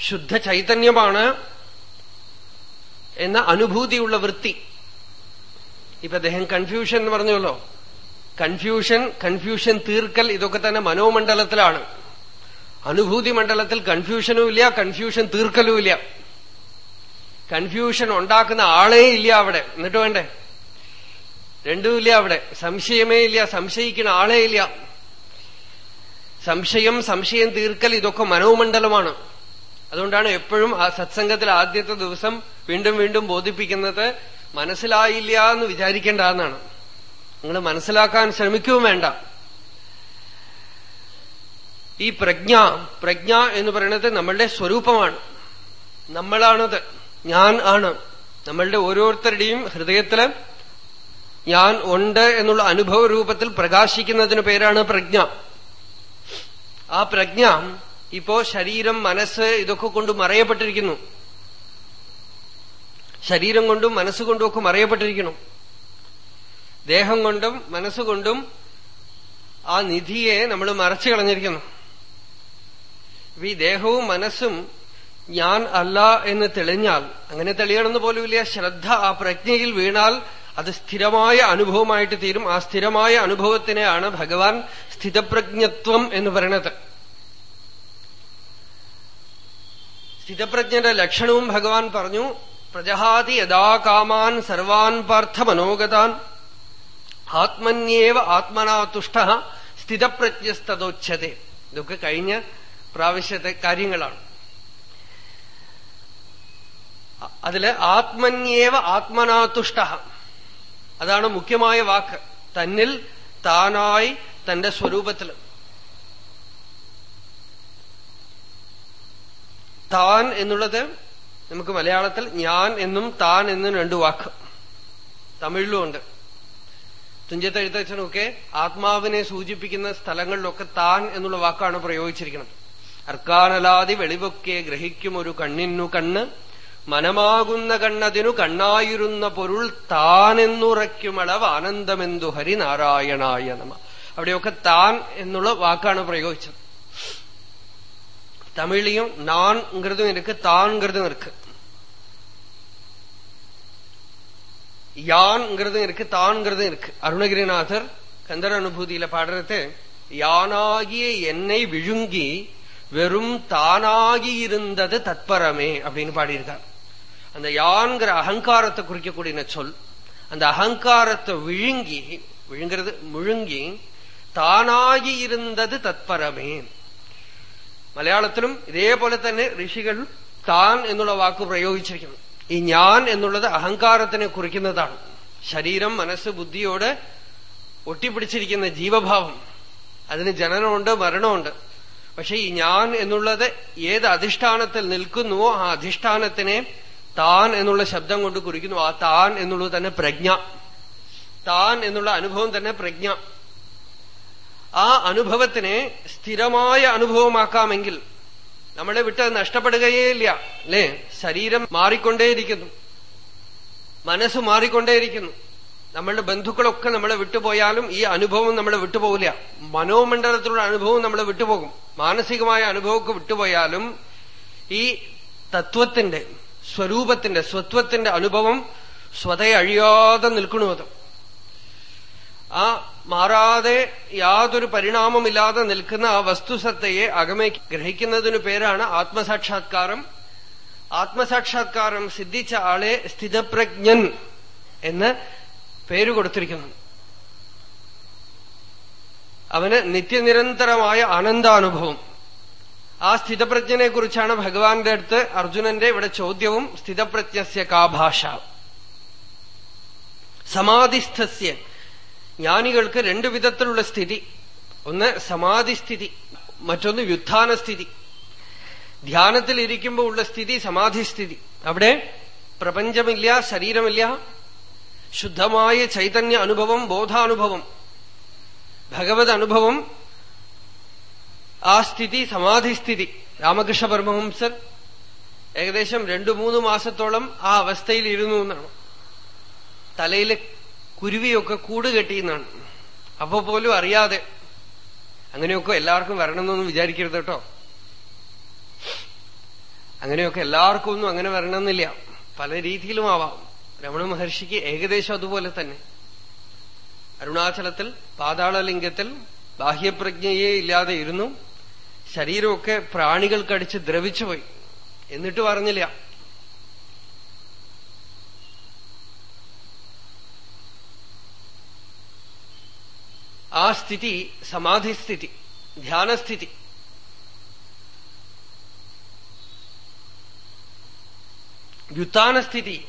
ശുദ്ധ ചൈതന്യമാണ് എന്ന അനുഭൂതിയുള്ള വൃത്തി. ഇപ്പൊ അദ്ദേഹം കൺഫ്യൂഷൻ എന്ന് പറഞ്ഞല്ലോ കൺഫ്യൂഷൻ കൺഫ്യൂഷൻ തീർക്കൽ ഇതൊക്കെ തന്നെ മനോമണ്ഡലത്തിലാണ്. അനുഭൂതി മണ്ഡലത്തിൽ കൺഫ്യൂഷനും ഇല്ല കൺഫ്യൂഷൻ തീർക്കലും ഇല്ല. കൺഫ്യൂഷൻ ഉണ്ടാക്കുന്ന ആളേ ഇല്ല അവിടെ. എന്നിട്ട് വേണ്ടേ? രണ്ടുമില്ല അവിടെ. സംശയമേ ഇല്ല സംശയിക്കുന്ന ആളേ ഇല്ല. സംശയം സംശയം തീർക്കൽ ഇതൊക്കെ മനോമണ്ഡലമാണ്. അതുകൊണ്ടാണ് എപ്പോഴും ആ സത്സംഗത്തിൽ ആദ്യത്തെ ദിവസം വീണ്ടും വീണ്ടും ബോധിപ്പിക്കുന്നത് മനസ്സിലായില്ല എന്ന് വിചാരിക്കേണ്ട എന്നാണ്. നിങ്ങൾ മനസ്സിലാക്കാൻ ശ്രമിക്കുകയും വേണ്ട. ഈ പ്രജ്ഞ പ്രജ്ഞ എന്ന് പറയുന്നത് നമ്മളുടെ സ്വരൂപമാണ്. നമ്മളാണത് ഞാൻ ആണ്. നമ്മളുടെ ഓരോരുത്തരുടെയും ഹൃദയത്തിൽ ഞാൻ ഉണ്ട് എന്നുള്ള അനുഭവ രൂപത്തിൽ പ്രകാശിക്കുന്നതിന് പേരാണ് പ്രജ്ഞ. ആ പ്രജ്ഞ ഇപ്പോ ശരീരം മനസ്സ് ഇതൊക്കെ കൊണ്ട് മറയപ്പെട്ടിരിക്കുന്നു. ശരീരം കൊണ്ടും മനസ്സുകൊണ്ടും ഒക്കെ മറയപ്പെട്ടിരിക്കുന്നു. ദേഹം കൊണ്ടും മനസ്സുകൊണ്ടും ആ നിധിയെ നമ്മൾ മറച്ചു കളഞ്ഞിരിക്കുന്നു. ഈ ദേഹവും മനസ്സും ഞാൻ അല്ല എന്ന് തെളിഞ്ഞാൽ അങ്ങനെ തെളിയണമെന്ന് പോലുമില്ല ശ്രദ്ധ ആ പ്രജ്ഞയിൽ വീണാൽ അത് സ്ഥിരമായ അനുഭവമായിട്ട് തീരും. ആ സ്ഥിരമായ അനുഭവത്തിനെയാണ് ഭഗവാൻ സ്ഥിതപ്രജ്ഞത്വം എന്ന് പറയണത്. സ്ഥിതപ്രജ്ഞന്റെ ലക്ഷണവും ഭഗവാൻ പറഞ്ഞു പ്രജഹാതി യഥാ കാമാൻ സർവാൻ പാർത്ഥ മനോഗതാൻ. ആത്മന്യേവ ആത്മനാ തുഷ്ട സ്ഥിതപ്രജ്ഞസ്തോച്ഛതെ ഇതൊക്കെ കഴിഞ്ഞ പ്രാവശ്യത്തെ കാര്യങ്ങളാണ്. അതിൽ ആത്മന്യേവ ആത്മനാതുഷ്ട അതാണ് മുഖ്യമായ വാക്ക്. തന്നിൽ താനായി തന്റെ സ്വരൂപത്തിൽ. താൻ എന്നുള്ളത് നമുക്ക് മലയാളത്തിൽ ഞാൻ എന്നും താൻ എന്നും രണ്ടു വാക്ക്. തമിഴിലും ഉണ്ട്. തുഞ്ചത്ത് എഴുത്തച്ഛനൊക്കെ ആത്മാവിനെ സൂചിപ്പിക്കുന്ന സ്ഥലങ്ങളിലൊക്കെ താൻ എന്നുള്ള വാക്കാണ് പ്രയോഗിച്ചിരിക്കുന്നത്. അർക്കാനലാതി വെളിവൊക്കെ ഗ്രഹിക്കും ഒരു കണ്ണിന്നു കണ്ണ്. മനമാകുന്ന കണ്ണതിനു കണ്ണായിരുന്ന പൊരുൾ താനെന്നുറയ്ക്കുമളവ് ആനന്ദമെന്തു ഹരിനാരായണായ നമ അവിടെയൊക്കെ താൻ എന്നുള്ള വാക്കാണ് പ്രയോഗിച്ചത് தமிழையும் நான்கிறதும் இருக்கு தான்கிறதும் இருக்கு யான்கிறதும் இருக்கு தான்கிறதும் இருக்கு அருணகிரிநாதர் கந்தர் அனுபூதியில பாடுறது யானாகிய என்னை விழுங்கி வெறும் தானாகி இருந்தது தத்பரமே அப்படின்னு பாடியிருக்கார் அந்த யான்கிற அகங்காரத்தை குறிக்கக்கூடிய சொல் அந்த அகங்காரத்தை விழுங்கி விழுங்கிறது முழுங்கி താനാകി ഇരുന്നത് തത്പരമേ മലയാളത്തിലും ഇതേപോലെ തന്നെ ഋഷികൾ താൻ എന്നുള്ള വാക്ക് പ്രയോഗിച്ചിരിക്കുന്നു ഈ ഞാൻ എന്നുള്ളത് അഹങ്കാരത്തിനെ കുറിക്കുന്നതാണ് ശരീരം മനസ്സ് ബുദ്ധിയോട് ഒട്ടിപ്പിടിച്ചിരിക്കുന്ന ജീവഭാവം അതിന് ജനനമുണ്ട് മരണമുണ്ട് പക്ഷെ ഈ ഞാൻ എന്നുള്ളത് ഏത് അധിഷ്ഠാനത്തിൽ നിൽക്കുന്നുവോ ആ അധിഷ്ഠാനത്തിനെ താൻ എന്നുള്ള ശബ്ദം കൊണ്ട് കുറിക്കുന്നു. ആ താൻ എന്നുള്ളത് തന്നെ പ്രജ്ഞ. താൻ എന്നുള്ള അനുഭവം തന്നെ പ്രജ്ഞ. ആ അനുഭവത്തിനെ സ്ഥിരമായ അനുഭവമാക്കാമെങ്കിൽ നമ്മളെ വിട്ട് നഷ്ടപ്പെടുകയേ ഇല്ല. അല്ലേ? ശരീരം മാറിക്കൊണ്ടേയിരിക്കുന്നു. മനസ്സ് മാറിക്കൊണ്ടേയിരിക്കുന്നു. നമ്മളുടെ ബന്ധുക്കളൊക്കെ നമ്മളെ വിട്ടുപോയാലും ഈ അനുഭവം നമ്മളെ വിട്ടുപോകില്ല. മനോമണ്ഡലത്തിലുള്ള അനുഭവം നമ്മളെ വിട്ടുപോകും. മാനസികമായ അനുഭവമൊക്കെ വിട്ടുപോയാലും ഈ തത്വത്തിന്റെ സ്വരൂപത്തിന്റെ സ്വത്വത്തിന്റെ അനുഭവം സ്വതയെ അഴിയാതെ ആ മാറാതെ യാതൊരു പരിണാമമില്ലാതെ നിൽക്കുന്ന ആ വസ്തുസത്തയെ അകമേ ഗ്രഹിക്കുന്നതിനു പേരാണ് ആത്മസാക്ഷാത്കാരം. ആത്മസാക്ഷാത്കാരം സിദ്ധിച്ച ആളെ സ്ഥിതപ്രജ്ഞൻ എന്ന് പേര് കൊടുത്തിരിക്കുന്നു. അവന് നിത്യനിരന്തരമായ ആനന്ദാനുഭവം. ആ സ്ഥിതപ്രജ്ഞനെ കുറിച്ചാണ് ഭഗവാന്റെ അടുത്ത് അർജുനന്റെ ഇവിടെ ചോദ്യവും സ്ഥിതപ്രജ്ഞസ്യ കാഭാഷ സമാധിസ്ഥസ്യ. ജ്ഞാനികൾക്ക് രണ്ടു വിധത്തിലുള്ള സ്ഥിതി. ഒന്ന് സമാധിസ്ഥിതി മറ്റൊന്ന് വ്യുത്ഥാനസ്ഥിതി. ധ്യാനത്തിൽ ഇരിക്കുമ്പോൾ ഉള്ള സ്ഥിതി സമാധിസ്ഥിതി. അവിടെ പ്രപഞ്ചമില്ല ശരീരമില്ല. ശുദ്ധമായ ചൈതന്യ അനുഭവം ബോധാനുഭവം. ഭഗവത് അനുഭവം ആ സ്ഥിതി സമാധിസ്ഥിതി രാമകൃഷ്ണ പരമഹംസർ ഏകദേശം രണ്ടു മൂന്ന് മാസത്തോളം ആ അവസ്ഥയിൽ ഇരുന്നു എന്നാണ്. തലയിൽ കുരുവിയൊക്കെ കൂട് കെട്ടിയെന്നാണ് അപ്പോ പോലും അറിയാതെ അങ്ങനെയൊക്കെ എല്ലാവർക്കും വരണമെന്നൊന്നും വിചാരിക്കരുത് കേട്ടോ. അങ്ങനെയൊക്കെ എല്ലാവർക്കും ഒന്നും അങ്ങനെ വരണമെന്നില്ല. പല രീതിയിലും ആവാം. രമണ മഹർഷിക്ക് ഏകദേശം അതുപോലെ തന്നെ. അരുണാചലത്തിൽ പാതാളലിംഗത്തിൽ ബാഹ്യപ്രജ്ഞയെ ഇല്ലാതെ ഇരുന്നു. ശരീരമൊക്കെ പ്രാണികൾ ദ്രവിച്ചു പോയി. എന്നിട്ട് പറഞ്ഞില്ല. ആ സ്ഥിതി സമാധിസ്ഥിതി ധ്യാനസ്ഥിതി. വ്യുത്താനസ്ഥിതി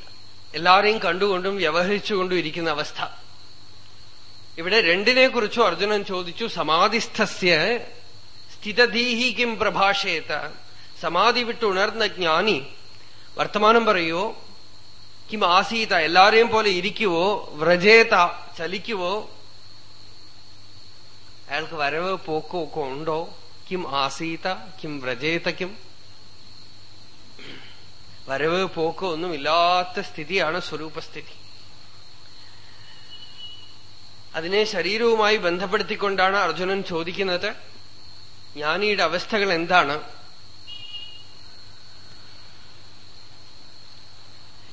എല്ലാവരെയും കണ്ടുകൊണ്ടും വ്യവഹരിച്ചുകൊണ്ടും ഇരിക്കുന്ന അവസ്ഥ. ഇവിടെ രണ്ടിനെ കുറിച്ചും അർജുനൻ ചോദിച്ചു സമാധിസ്ഥസ്യ സ്ഥിതധീഹി കിം പ്രഭാഷേത. സമാധി വിട്ടുണർന്ന ജ്ഞാനി വർത്തമാനം പറയോ കിം ആസീത എല്ലാരെയും പോലെ ഇരിക്കുവോ? വ്രജേത ചലിക്കുവോ? അയാൾക്ക് വരവ് പോക്കോ ഒക്കെ ഉണ്ടോ? കിം ആസീത കിം വ്രജേത വരവ് പോക്കോ ഒന്നും ഇല്ലാത്ത സ്ഥിതിയാണ് സ്വരൂപസ്ഥിതി. അതിനെ ശരീരവുമായി ബന്ധപ്പെടുത്തിക്കൊണ്ടാണ് അർജുനൻ ചോദിക്കുന്നത്. ജ്ഞാനിയുടെ അവസ്ഥകൾ എന്താണ്?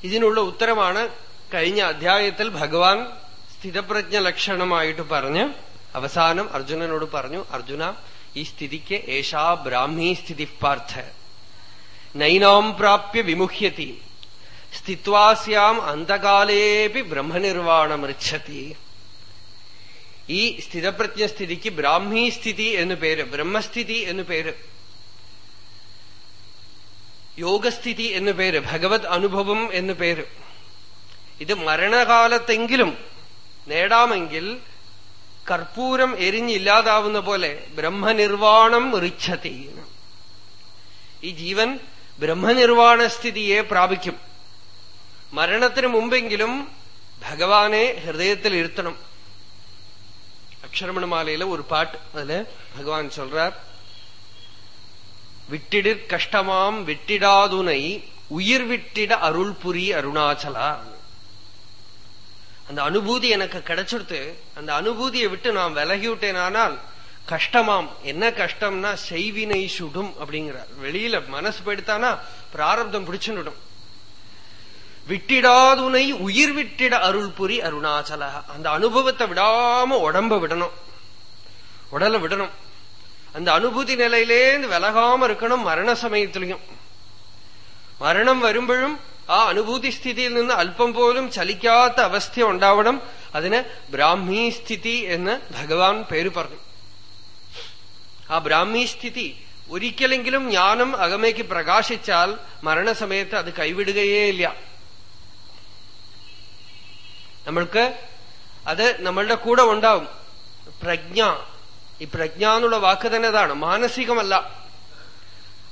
ഇതിനുള്ള ഉത്തരമാണ് കഴിഞ്ഞ അധ്യായത്തിൽ ഭഗവാൻ സ്ഥിതപ്രജ്ഞ ലക്ഷണമായിട്ട് പറഞ്ഞ് അവസാനം അർജുനനോട് പറഞ്ഞു അർജുന ഈ സ്ഥിതിക്ക് ഏഷാ ബ്രാഹ്മീ സ്ഥിതി പാർത്ഥ. നൈനാം പ്രാപ്യ വിമുഹ്യതി. സ്ഥിത്വാസ്യാം അന്തകാലേപി ബ്രഹ്മനിർവാണമൃച്ഛതി. ഈ സ്ഥിതപ്രജ്ഞസ്ഥിതിക്ക് ബ്രാഹ്മീ സ്ഥിതി എന്നു പേര് ബ്രഹ്മസ്ഥിതി എന്നു പേര് യോഗസ്ഥിതി എന്നു പേര് ഭഗവത് അനുഭവം എന്നു പേര്. ഇത് മരണകാലത്തെങ്കിലും നേടാമെങ്കിൽ കർപ്പൂരം എരിഞ്ഞില്ലാതാവുന്ന പോലെ ബ്രഹ്മനിർവാണം റിച്ഛതി ഈ ജീവൻ ബ്രഹ്മനിർവാണ സ്ഥിതിയെ പ്രാപിക്കും. മരണത്തിന് മുമ്പെങ്കിലും ഭഗവാനെ ഹൃദയത്തിൽ ഇരുത്തണം சிரமண மாலையில ஒரு பாட்டு. அதுல பகவான் சொல்றார் விட்டிடிற் கஷ்டமாம் வெட்டிடாதுனை உயிர் விட்டிட அருள் புரி அருணாச்சலா. அந்த அனுபூதி எனக்கு கிடைச்சிருத்து அந்த அனுபூதியை விட்டு நான் விலகிவிட்டேனானால் கஷ்டமாம் என்ன கஷ்டம்னா செய்வினை சுடும் அப்படிங்கிறார். வெளியில மனசு போயிடுத்தானா பிராரப்தம் பிடிச்சுடும் விட்டிடாதுனை உயிர் விட்டிட அருள் புரி அருணாச்சல அந்த அனுபவத்தை விடாம உடம்ப விடணும் உடலை விடணும் அந்த அனுபூதி நிலையிலேந்து விலகாம இருக்கணும் மரண சமயத்திலையும் മരണം വരുമ്പോഴും ആ അനുഭൂതി സ്ഥിതിയിൽ നിന്ന് അല്പം പോലും ചലിക്കാത്ത അവസ്ഥ ഉണ്ടാവണം അതിന് ബ്രാഹ്മീ സ്ഥിതി എന്ന് ഭഗവാൻ പേര് പറഞ്ഞു ആ ബ്രാഹ്മീ സ്ഥിതി ഒരിക്കലെങ്കിലും ജ്ഞാനം അകമേക്ക് പ്രകാശിച്ചാൽ മരണസമയത്ത് അത് കൈവിടുകയേയില്ല നമ്മൾക്ക് അത് നമ്മളുടെ കൂടെ ഉണ്ടാവും. പ്രജ്ഞ. ഈ പ്രജ്ഞ എന്നുള്ള വാക്ക് തന്നെ അതാണ്. മാനസികമല്ല.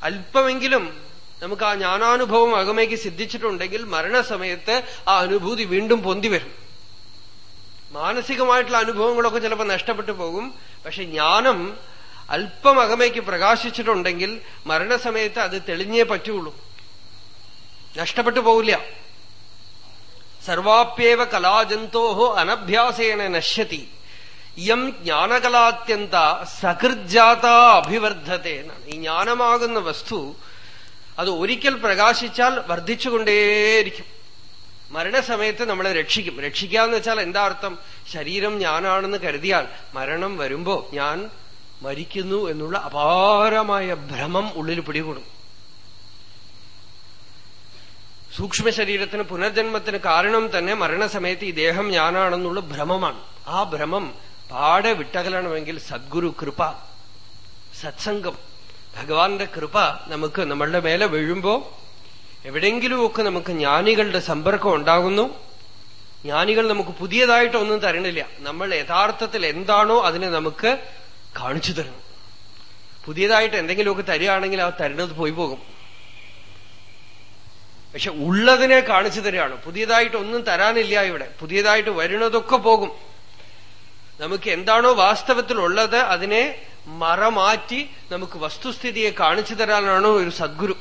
അല്പമെങ്കിലും നമുക്ക് ആ ജ്ഞാനാനുഭവം അകമേക്ക് സിദ്ധിച്ചിട്ടുണ്ടെങ്കിൽ മരണസമയത്ത് ആ അനുഭൂതി വീണ്ടും പൊന്തി വരും. മാനസികമായിട്ടുള്ള അനുഭവങ്ങളൊക്കെ ചിലപ്പോൾ നഷ്ടപ്പെട്ടു പോകും. പക്ഷെ ജ്ഞാനം അല്പം അകമേക്ക് പ്രകാശിച്ചിട്ടുണ്ടെങ്കിൽ മരണസമയത്ത് അത് തെളിഞ്ഞേ പറ്റുള്ളൂ. നഷ്ടപ്പെട്ടു പോവില്ല. സർവാപ്യേവ കലാജന്തോ അനഭ്യാസേന നശ്യതി. ഇയം ജ്ഞാനകലാത്യന്ത സകൃജാത അഭിവർദ്ധത്തെ എന്നാണ്. ഈ ജ്ഞാനമാകുന്ന വസ്തു അത് ഒരിക്കൽ പ്രകാശിച്ചാൽ വർദ്ധിച്ചുകൊണ്ടേയിരിക്കും. മരണസമയത്ത് നമ്മളെ രക്ഷിക്കും. രക്ഷിക്കാന്ന് വെച്ചാൽ എന്താ അർത്ഥം? ശരീരം ഞാനാണെന്ന് കരുതിയാൽ മരണം വരുമ്പോ ഞാൻ മരിക്കുന്നു എന്നുള്ള അപാരമായ ഭ്രമം ഉള്ളിൽ പിടികൂടും. സൂക്ഷ്മ ശരീരത്തിന് പുനർജന്മത്തിന് കാരണം തന്നെ മരണസമയത്ത് ഈ ദേഹം ഞാനാണെന്നുള്ള ഭ്രമമാണ്. ആ ഭ്രമം പാടെ വിട്ടകലണമെങ്കിൽ സദ്ഗുരു കൃപ സത്സംഗം. ഭഗവാന്റെ കൃപ നമുക്ക് നമ്മളുടെ മേലെ വീഴുമ്പോ എവിടെയെങ്കിലുമൊക്കെ നമുക്ക് ജ്ഞാനികളുടെ സമ്പർക്കം ഉണ്ടാകുന്നു. ജ്ഞാനികൾ നമുക്ക് പുതിയതായിട്ടൊന്നും തരണില്ല. നമ്മൾ യഥാർത്ഥത്തിൽ എന്താണോ അതിനെ നമുക്ക് കാണിച്ചു തരണം പുതിയതായിട്ട് എന്തെങ്കിലുമൊക്കെ തരികയാണെങ്കിൽ ആ തരുന്നത് പോയി പോകും. പക്ഷെ ഉള്ളതിനെ കാണിച്ചു തരികയാണ്. പുതിയതായിട്ട് ഒന്നും തരാനില്ല ഇവിടെ. പുതിയതായിട്ട് വരുന്നതൊക്കെ പോകും. നമുക്ക് എന്താണോ വാസ്തവത്തിലുള്ളത് അതിനെ മറമാറ്റി നമുക്ക് വസ്തുസ്ഥിതിയെ കാണിച്ചു തരാനാണോ ഒരു സദ്ഗുരു.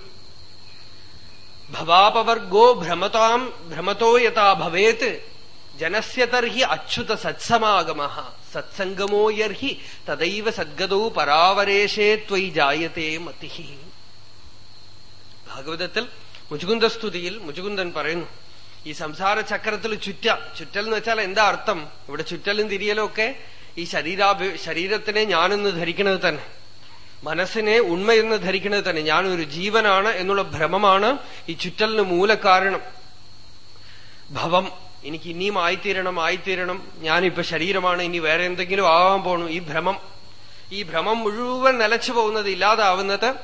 ഭവാപവർഗോ ഭ്രമതാം ഭ്രമതോ യഥാ ഭവേത്. ജനസ്യതർഹി അച്യുത സത്സമാഗമ സത്സംഗമോ യർഹി തദൈവ സദ്ഗതോ പരാവരേഷേ ത്വയി ജായത്തെ മതി ഭാഗവതത്തിൽ മുചുകുന്ദസ്തുതിയിൽ മുജുകുന്ദൻ പറയുന്നു ഈ സംസാര ചക്രത്തിൽ ചുറ്റ ചുറ്റൽ എന്ന് വെച്ചാൽ എന്താ അർത്ഥം? ഇവിടെ ചുറ്റലും തിരിയലും ഒക്കെ ഈ ശരീരാഭി ശരീരത്തിനെ ഞാനെന്ന് ധരിക്കുന്നത് തന്നെ. മനസ്സിനെ ഉണ്മയെന്ന് ധരിക്കുന്നത് തന്നെ. ഞാനൊരു ജീവനാണ് എന്നുള്ള ഭ്രമമാണ് ഈ ചുറ്റലിന് മൂലകാരണം ഭവം എനിക്ക് ഇനിയും ആയിത്തീരണം ആയിത്തീരണം. ഞാനിപ്പോ ശരീരമാണ് ഇനി വേറെ എന്തെങ്കിലും ആവാൻ പോണു. ഈ ഭ്രമം. ഈ ഭ്രമം മുഴുവൻ നിലച്ചു പോകുന്നത് ഇല്ലാതാവുന്നത്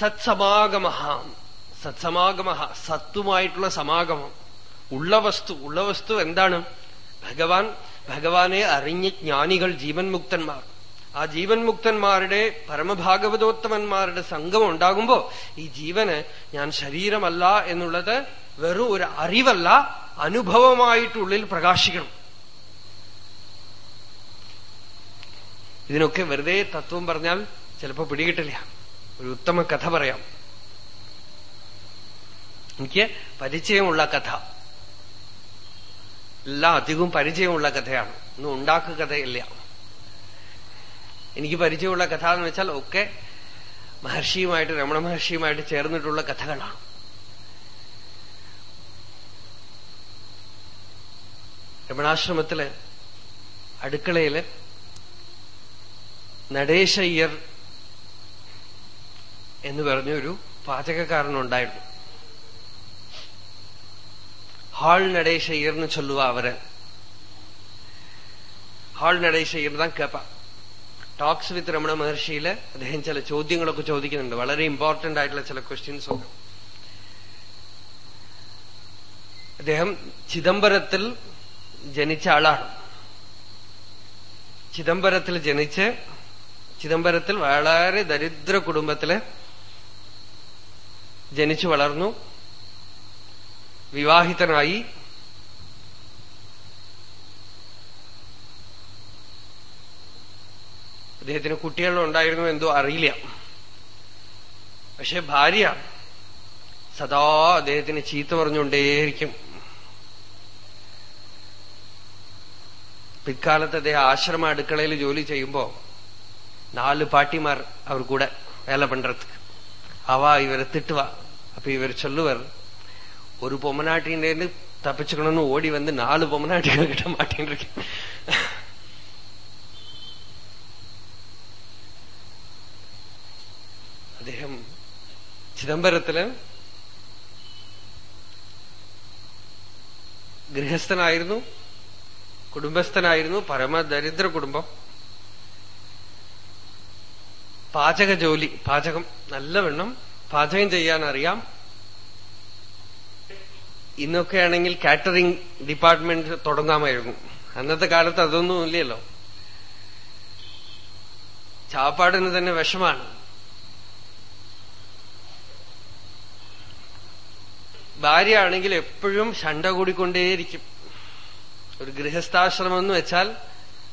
സത്സമാഗമ സത്സമാഗമ സത്തുമായിട്ടുള്ള സമാഗമം. ഉള്ള വസ്തു ഉള്ള വസ്തു എന്താണ്? ഭഗവാൻ ഭഗവാനെ അറിഞ്ഞ ജ്ഞാനികൾ ജീവൻ മുക്തന്മാർ ആ ജീവൻ മുക്തന്മാരുടെ പരമഭാഗവതോത്തമന്മാരുടെ സംഘം ഉണ്ടാകുമ്പോ ഈ ജീവന് ഞാൻ ശരീരമല്ല എന്നുള്ളത് വെറും ഒരു അറിവല്ല അനുഭവമായിട്ടുള്ളിൽ പ്രകാശിക്കണം. ഇതിനൊക്കെ വെറുതെ തത്വം പറഞ്ഞാൽ ചിലപ്പോ പിടികിട്ടില്ല. ഒരു ഉത്തമ കഥ പറയാം. എനിക്ക് പരിചയമുള്ള കഥ. എല്ലാം അധികവും പരിചയമുള്ള കഥയാണ്. ഒന്നും ഉണ്ടാക്കുക കഥയില്ല. എനിക്ക് പരിചയമുള്ള കഥ എന്ന് വെച്ചാൽ ഒക്കെ മഹർഷിയുമായിട്ട് രമണ മഹർഷിയുമായിട്ട് ചേർന്നിട്ടുള്ള കഥകളാണ്. രമണാശ്രമത്തിൽ അടുക്കളയിൽ നടേശയ്യർ എന്ന് പറഞ്ഞൊരു പാചകക്കാരനുണ്ടായിരുന്നു. ഹാൾ നടേശയ്യർന്ന് ചൊല്ലുക അവർ ഹാൾ നടേശയ്യർ தான் കേപ്പ ടോക്സ് വിത്ത് രമണ മഹർഷിയിൽ അദ്ദേഹം ചില ചോദ്യങ്ങളൊക്കെ ചോദിക്കുന്നുണ്ട് വളരെ ഇമ്പോർട്ടന്റ് ആയിട്ടുള്ള ചില ക്വസ്റ്റ്യൻസ് ഒക്കെ അദ്ദേഹം ചിദംബരത്തിൽ ജനിച്ച ആളാണ് ചിദംബരത്തിൽ ജനിച്ച് ചിദംബരത്തിൽ വളരെ ദരിദ്ര കുടുംബത്തിൽ ജനിച്ചു വളർന്നു വിവാഹിതനായി അദ്ദേഹത്തിന് കുട്ടികളുണ്ടായിരുന്നു എന്തോ അറിയില്ല. പക്ഷെ ഭാര്യ സദാ അദ്ദേഹത്തിന് ചീത്ത പറഞ്ഞുകൊണ്ടേയിരിക്കും. പിൽക്കാലത്ത് അദ്ദേഹം ആശ്രമ അടുക്കളയിൽ ജോലി ചെയ്യുമ്പോ നാല് പാട്ടിമാർ അവർ കൂടെ വേല പണ്ടത്ത്. അവ ഇവരെ തിട്ടുവ. അപ്പൊ ഇവർ ചൊല്ലുവർ ஒரு பொம்மநாட்டின்னு தப்பிச்சுக்கணும்னு ஓடி வந்து நாலு பொம்மநாட்டிகள் கிட்ட மாட்டின்னு இருக்கேன் അദ്ദേഹം ചിദംബരത്തില് ഗൃഹസ്ഥനായിരുന്നു കുടുംബസ്ഥനായിരുന്നു പരമദരിദ്ര കുടുംബം പാചക ജോലി പാചകം നല്ലവണ്ണം പാചകം ചെയ്യാൻ അറിയാം ഇന്നൊക്കെ ആണെങ്കിൽ കാറ്ററിംഗ് ഡിപ്പാർട്ട്മെന്റ് തുടങ്ങാമായിരുന്നു. അന്നത്തെ കാലത്ത് അതൊന്നും ഇല്ലല്ലോ. ചാപ്പാടിന് തന്നെ വിഷമാണ്. ഭാര്യ ആണെങ്കിൽ എപ്പോഴും ശണ്ട കൂടിക്കൊണ്ടേയിരിക്കും. ഒരു ഗൃഹസ്ഥാശ്രമം എന്ന് വെച്ചാൽ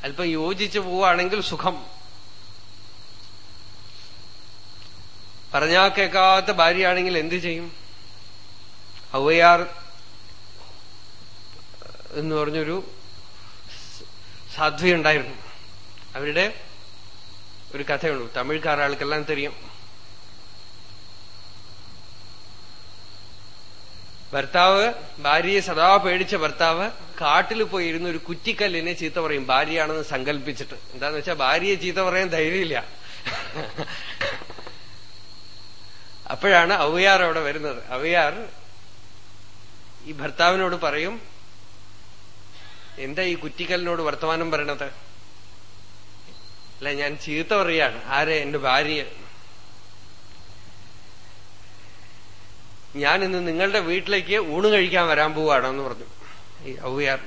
അല്പം യോജിച്ചു പോവുകയാണെങ്കിൽ സുഖം. പറഞ്ഞാ കേൾക്കാത്ത ഭാര്യയാണെങ്കിൽ എന്തു ചെയ്യും? ഔവയാർ എന്ന് പറഞ്ഞൊരു സാധ്വി ഉണ്ടായിരുന്നു. അവരുടെ ഒരു കഥയുണ്ട് തമിഴ്ക്കാർ ആൾക്കെല്ലാം തെരിയും ഭർത്താവ് ഭാര്യയെ സദാ പേടിച്ച ഭർത്താവ് കാട്ടിൽ പോയിരുന്ന ഒരു കുറ്റിക്കല്ലിനെ ചീത്ത പറയും. ഭാര്യയാണെന്ന് സങ്കല്പിച്ചിട്ട്. എന്താന്ന് വെച്ചാൽ ഭാര്യയെ ചീത്ത പറയാൻ ധൈര്യമില്ല. അപ്പോഴാണ് അവയാർ അവിടെ വരുന്നത്. അവയാർ ഈ ഭർത്താവിനോട് പറയും എന്താ ഈ കുറ്റിക്കലിനോട് വർത്തമാനം പറയണത്? അല്ല ഞാൻ ചീത്ത പറയാണ്. ആരെ? എന്റെ ഭാര്യ ഞാൻ ഇന്ന് നിങ്ങളുടെ വീട്ടിലേക്ക് ഊണ് കഴിക്കാൻ വരാൻ പോവുകയാണെന്ന് പറഞ്ഞു. ഈ ഔയാർ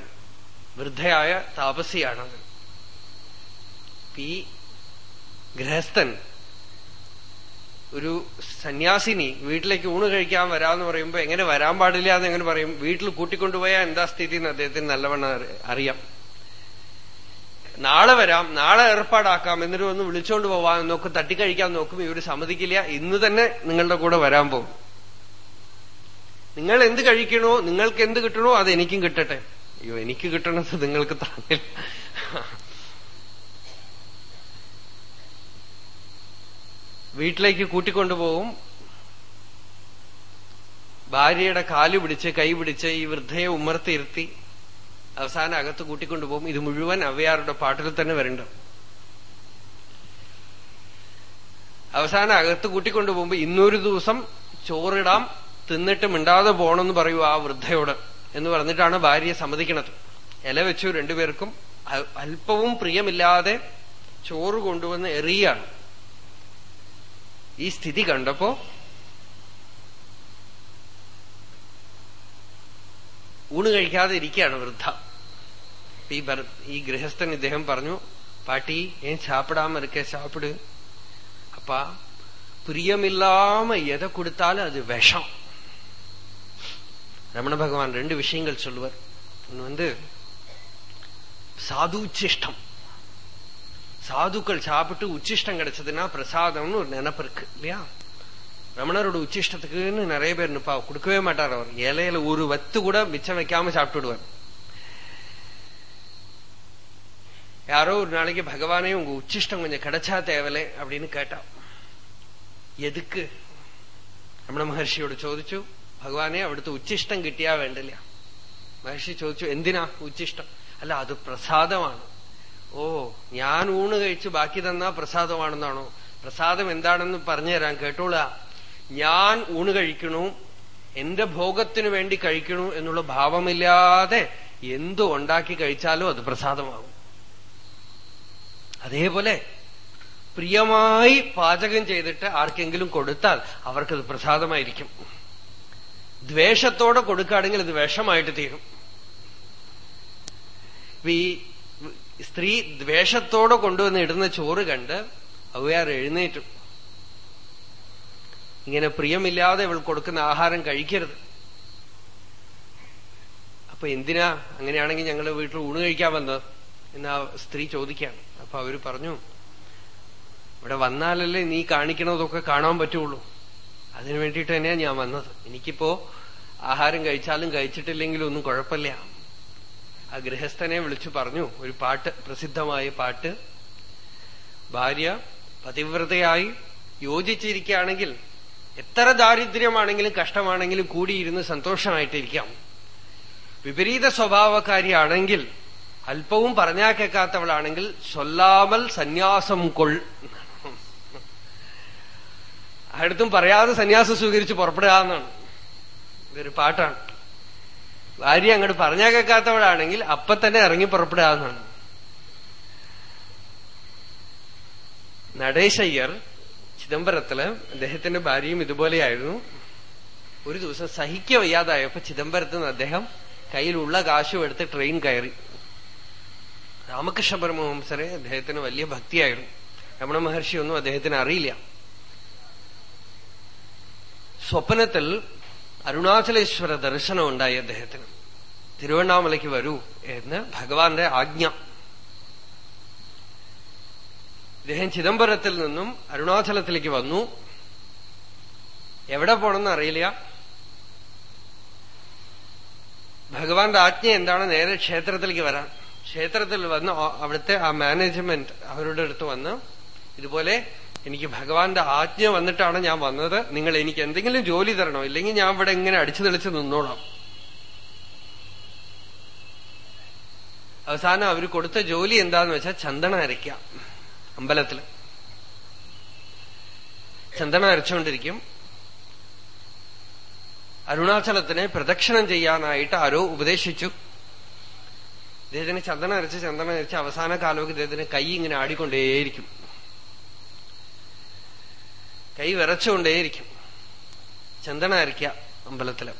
വൃദ്ധയായ താപസിയാണത് ഈ ഗൃഹസ്ഥൻ. ഒരു സന്യാസിനി വീട്ടിലേക്ക് ഊണ് കഴിക്കാൻ വരാന്ന് പറയുമ്പോ എങ്ങനെ വരാൻ പാടില്ല എന്ന് എങ്ങനെ പറയും? വീട്ടിൽ കൂട്ടിക്കൊണ്ടുപോയാൽ എന്താ സ്ഥിതി എന്ന് അദ്ദേഹത്തിന് നല്ലവണ്ണം അറിയാം. നാളെ വരാം നാളെ ഏർപ്പാടാക്കാം എന്നിട്ട് ഒന്ന് വിളിച്ചോണ്ട് പോവാം നോക്കും തട്ടിക്കഴിക്കാൻ നോക്കും ഇവർ സമ്മതിക്കില്ല ഇന്ന് തന്നെ നിങ്ങളുടെ കൂടെ വരാൻ പോകും. നിങ്ങൾ എന്ത് കഴിക്കണോ നിങ്ങൾക്ക് എന്ത് കിട്ടണോ അത് എനിക്കും കിട്ടട്ടെ. അയ്യോ എനിക്ക് കിട്ടണത് നിങ്ങൾക്ക് താങ്ങില്ല. വീട്ടിലേക്ക് കൂട്ടിക്കൊണ്ടുപോകും. ഭാര്യയുടെ കാൽ പിടിച്ച് കൈ പിടിച്ച് ഈ വൃദ്ധയെ ഉമർത്തിയിരുത്തി അവസാനം അകത്ത് കൂട്ടിക്കൊണ്ടുപോകും. ഇത് മുഴുവൻ അവയാറുടെ പാട്ടിൽ തന്നെ വരണ്ട. അവസാനം അകത്ത് കൂട്ടിക്കൊണ്ടുപോകുമ്പോ ഇന്നൊരു ദിവസം ചോറിടാം തിന്നിട്ട് മിണ്ടാതെ പോണെന്ന് പറയൂ ആ വൃദ്ധയോട് എന്ന് പറഞ്ഞിട്ടാണ് ഭാര്യയെ സമ്മതിക്കണത്. ഇല വെച്ചു രണ്ടുപേർക്കും അല്പവും പ്രിയമില്ലാതെ ചോറ് കൊണ്ടുവന്ന് എറിയാണ് ഈ സ്ഥിതി കണ്ടപ്പോ ഊണ് കഴിക്കാതെ ഇരിക്കുകയാണ് വൃദ്ധ ഈ ഈ ഗൃഹസ്ഥൻ ഇദ്ദേഹം പറഞ്ഞു பாட்டி ஏன் சாப்பிடாம இருக்க சாப்பிடு அப்பா பிரியமில்லாம எதை கொடுத்தாலும் அது விஷம் ரமண பகவான் ரெண்டு விஷயங்கள் சொல்லுவார் ஒன்னு வந்து சாதுச்சிஷ்டம் சாதுக்கள் சாப்பிட்டு உச்சிஷ்டம் கிடைச்சதுன்னா பிரசாதம்னு ஒரு நினப்பு இருக்கு இல்லையா ரமணரோட உச்சிஷ்டத்துக்குன்னு நிறைய பேர் நிப்பா கொடுக்கவே மாட்டார் அவர் இலையில ஒரு வத்து கூட மிச்சம் வைக்காம சாப்பிட்டு விடுவார் யாரோ ஒரு நாளைக்கு பகவானே உங்க உச்சிஷ்டம் கொஞ்சம் கிடைச்சா தேவலே அப்படின்னு கேட்டா എതുക്ക് രമണ മഹർഷിയോട് ചോദിച്ചു ഭഗവാനെ അവിടുത്തെ ഉച്ചിഷ്ടം കിട്ടിയാ വേണ്ടില്ല മഹർഷി ചോദിച്ചു എന്തിനാ ഉച്ചിഷ്ടം അല്ല അത് പ്രസാദമാണ് ഓ ഞാൻ ഊണ് കഴിച്ച് ബാക്കി തന്നാ പ്രസാദമാണെന്നാണോ? പ്രസാദം എന്താണെന്ന് പറഞ്ഞുതരാൻ കേട്ടോളാ. ഞാൻ ഊണ് കഴിക്കണു എന്റെ ഭോഗത്തിനു വേണ്ടി കഴിക്കണു എന്നുള്ള ഭാവമില്ലാതെ എന്തു ഉണ്ടാക്കി കഴിച്ചാലും അത് പ്രസാദമാകും. അതേപോലെ പ്രിയമായി പാചകം ചെയ്തിട്ട് ആർക്കെങ്കിലും കൊടുത്താൽ അവർക്കത് പ്രസാദമായിരിക്കും. ദ്വേഷത്തോടെ കൊടുക്കുകയാണെങ്കിൽ അത് വിഷമായിട്ട് തീരും. സ്ത്രീ ദ്വേഷത്തോടെ കൊണ്ടുവന്ന് ഇടുന്ന ചോറ് കണ്ട് അവയാർ എഴുന്നേറ്റു. ഇങ്ങനെ പ്രിയമില്ലാതെ ഇവൾ കൊടുക്കുന്ന ആഹാരം കഴിക്കരുത്. അപ്പൊ എന്തിനാ അങ്ങനെയാണെങ്കിൽ ഞങ്ങൾ വീട്ടിൽ ഊണ് കഴിക്കാൻ വന്നത്? എന്ന് ആ സ്ത്രീ ചോദിക്കാണ് അപ്പൊ അവർ പറഞ്ഞു ഇവിടെ വന്നാലല്ലേ നീ കാണിക്കണതൊക്കെ കാണാൻ പറ്റുള്ളൂ. അതിനു വേണ്ടിയിട്ട് തന്നെയാ ഞാൻ വന്നത്. എനിക്കിപ്പോ ആഹാരം കഴിച്ചാലും കഴിച്ചിട്ടില്ലെങ്കിലും ഒന്നും കുഴപ്പമില്ല. ആ ഗൃഹസ്ഥനെ വിളിച്ചു പറഞ്ഞു. ഒരു പാട്ട് പ്രസിദ്ധമായ പാട്ട്. ഭാര്യ പതിവ്രതയായി യോജിച്ചിരിക്കുകയാണെങ്കിൽ എത്ര ദാരിദ്ര്യമാണെങ്കിലും കഷ്ടമാണെങ്കിലും കൂടിയിരുന്ന് സന്തോഷമായിട്ടിരിക്കാം. വിപരീത സ്വഭാവക്കാരിയാണെങ്കിൽ അല്പവും പറഞ്ഞാ കേൾക്കാത്തവളാണെങ്കിൽ ചൊല്ലാമൽ സന്യാസം കൊൾ. അടുത്തും പറയാതെ സന്യാസം സ്വീകരിച്ച് പുറപ്പെടുക എന്നാണ്. ഇതൊരു പാട്ടാണ്. ഭാര്യ അങ്ങോട്ട് പറഞ്ഞാ കേൾക്കാത്തവളാണെങ്കിൽ അപ്പൊ തന്നെ ഇറങ്ങി പുറപ്പെടാവുന്നതാണ്. നടേശയ്യർ ചിദംബരത്തിൽ അദ്ദേഹത്തിന്റെ ഭാര്യയും ഇതുപോലെയായിരുന്നു. ഒരു ദിവസം സഹിക്ക വയ്യാതായപ്പോ ചിദംബരത്ത് നിന്ന് അദ്ദേഹം കയ്യിലുള്ള കാശും എടുത്ത് ട്രെയിൻ കയറി. രാമകൃഷ്ണ പരമഹംസരെ അദ്ദേഹത്തിന് വലിയ ഭക്തിയായിരുന്നു. രമണ മഹർഷിയൊന്നും അദ്ദേഹത്തിന് അറിയില്ല. സ്വപ്നത്തിൽ അരുണാചലേശ്വര ദർശനം ഉണ്ടായി അദ്ദേഹത്തിന്. തിരുവണ്ണാമലയ്ക്ക് വരൂ എന്ന് ഭഗവാന്റെ ആജ്ഞ. ഇദ്ദേഹം ചിദംബരത്തിൽ നിന്നും അരുണാചലത്തിലേക്ക് വന്നു. എവിടെ പോണെന്ന് അറിയില്ല. ഭഗവാന്റെ ആജ്ഞ എന്താണ്? നേരെ ക്ഷേത്രത്തിലേക്ക് വരാൻ ക്ഷേത്രത്തിൽ വന്ന് അവിടുത്തെ ആ മാനേജ്മെന്റ് അവരുടെ അടുത്ത് വന്ന് ഇതുപോലെ എനിക്ക് ഭഗവാന്റെ ആജ്ഞ വന്നിട്ടാണ് ഞാൻ വന്നത്. നിങ്ങൾ എനിക്ക് എന്തെങ്കിലും ജോലി തരണോ? ഇല്ലെങ്കിൽ ഞാൻ ഇവിടെ ഇങ്ങനെ അടിച്ചു തെളിച്ച് നിന്നോളാം. അവസാനം അവർ കൊടുത്ത ജോലി എന്താന്ന് വെച്ചാൽ ചന്ദനം അരയ്ക്കാം. അമ്പലത്തിൽ ചന്ദനം അരച്ചുകൊണ്ടിരിക്കും. അരുണാചലത്തിനെ പ്രദക്ഷിണം ചെയ്യാനായിട്ട് ആരോ ഉപദേശിച്ചു. ഇദ്ദേഹത്തിന് ചന്ദനം അരച്ച് ചന്ദനം അരച്ച് അവസാന കാലമൊക്കെ ഇദ്ദേഹത്തിന് കൈ ഇങ്ങനെ ആടിക്കൊണ്ടേയിരിക്കും. കൈ വിറച്ചുകൊണ്ടേയിരിക്കും. ചന്ദന അരയ്ക്ക അമ്പലത്തിൽ.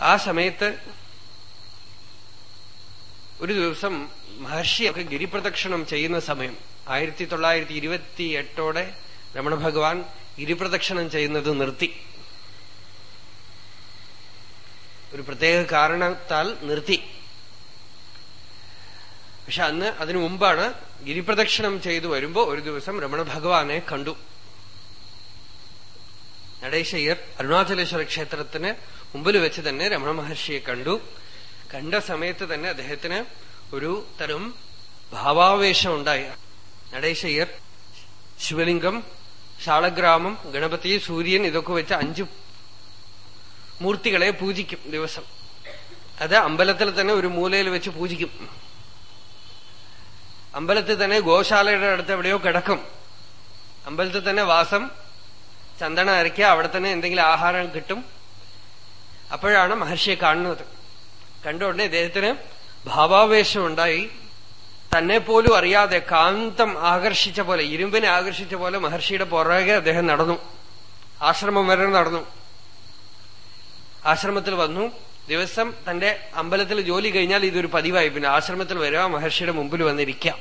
ആ സമയത്ത് ഒരു ദിവസം മഹർഷിയൊക്കെ ഗിരിപ്രദക്ഷിണം ചെയ്യുന്ന സമയം. ആയിരത്തി തൊള്ളായിരത്തി ഇരുപത്തി എട്ടോടെ രമണ ഭഗവാൻ ഗിരിപ്രദക്ഷിണം ചെയ്യുന്നത് നിർത്തി. ഒരു പ്രത്യേക കാരണത്താൽ നിർത്തി. പക്ഷെ അന്ന് അതിനു മുമ്പാണ് ഗിരിപ്രദക്ഷിണം ചെയ്തു വരുമ്പോ ഒരു ദിവസം രമണ ഭഗവാനെ കണ്ടു. നടേശയ്യർ അരുണാചലേശ്വര ക്ഷേത്രത്തിന് മുമ്പിൽ വെച്ച് തന്നെ രമണ മഹർഷിയെ കണ്ടു. കണ്ട സമയത്ത് തന്നെ അദ്ദേഹത്തിന് ഒരു തരം ഭാവാവേശം ഉണ്ടായി. നടേശയ്യർ ശിവലിംഗം ശാളഗ്രാമം ഗണപതി സൂര്യൻ ഇതൊക്കെ വെച്ച് അഞ്ചു മൂർത്തികളെ പൂജിക്കും ദിവസം. അത് അമ്പലത്തിൽ തന്നെ ഒരു മൂലയിൽ വെച്ച് പൂജിക്കും. അമ്പലത്തിൽ തന്നെ ഗോശാലയുടെ അടുത്ത് എവിടെയോ കിടക്കും. അമ്പലത്തിൽ തന്നെ വാസം ചന്ദന അരയ്ക്കുക അവിടെ തന്നെ എന്തെങ്കിലും ആഹാരം കിട്ടും. അപ്പോഴാണ് മഹർഷിയെ കാണുന്നത്. കണ്ട ഉടനെ ഇദ്ദേഹത്തിന് ഭാവാവേശം ഉണ്ടായി. തന്നെ പോലും അറിയാതെ കാന്തം ആകർഷിച്ച പോലെ ഇരുമ്പിനെ ആകർഷിച്ച പോലെ മഹർഷിയുടെ പുറകെ അദ്ദേഹം നടന്നു. ആശ്രമം വരെ നടന്നു. ആശ്രമത്തിൽ വന്നു. ദിവസം തന്റെ അമ്പലത്തിൽ ജോലി കഴിഞ്ഞാൽ ഇതൊരു പതിവായി. പിന്നെ ആശ്രമത്തിൽ വരിക മഹർഷിയുടെ മുമ്പിൽ വന്നിരിക്കാം.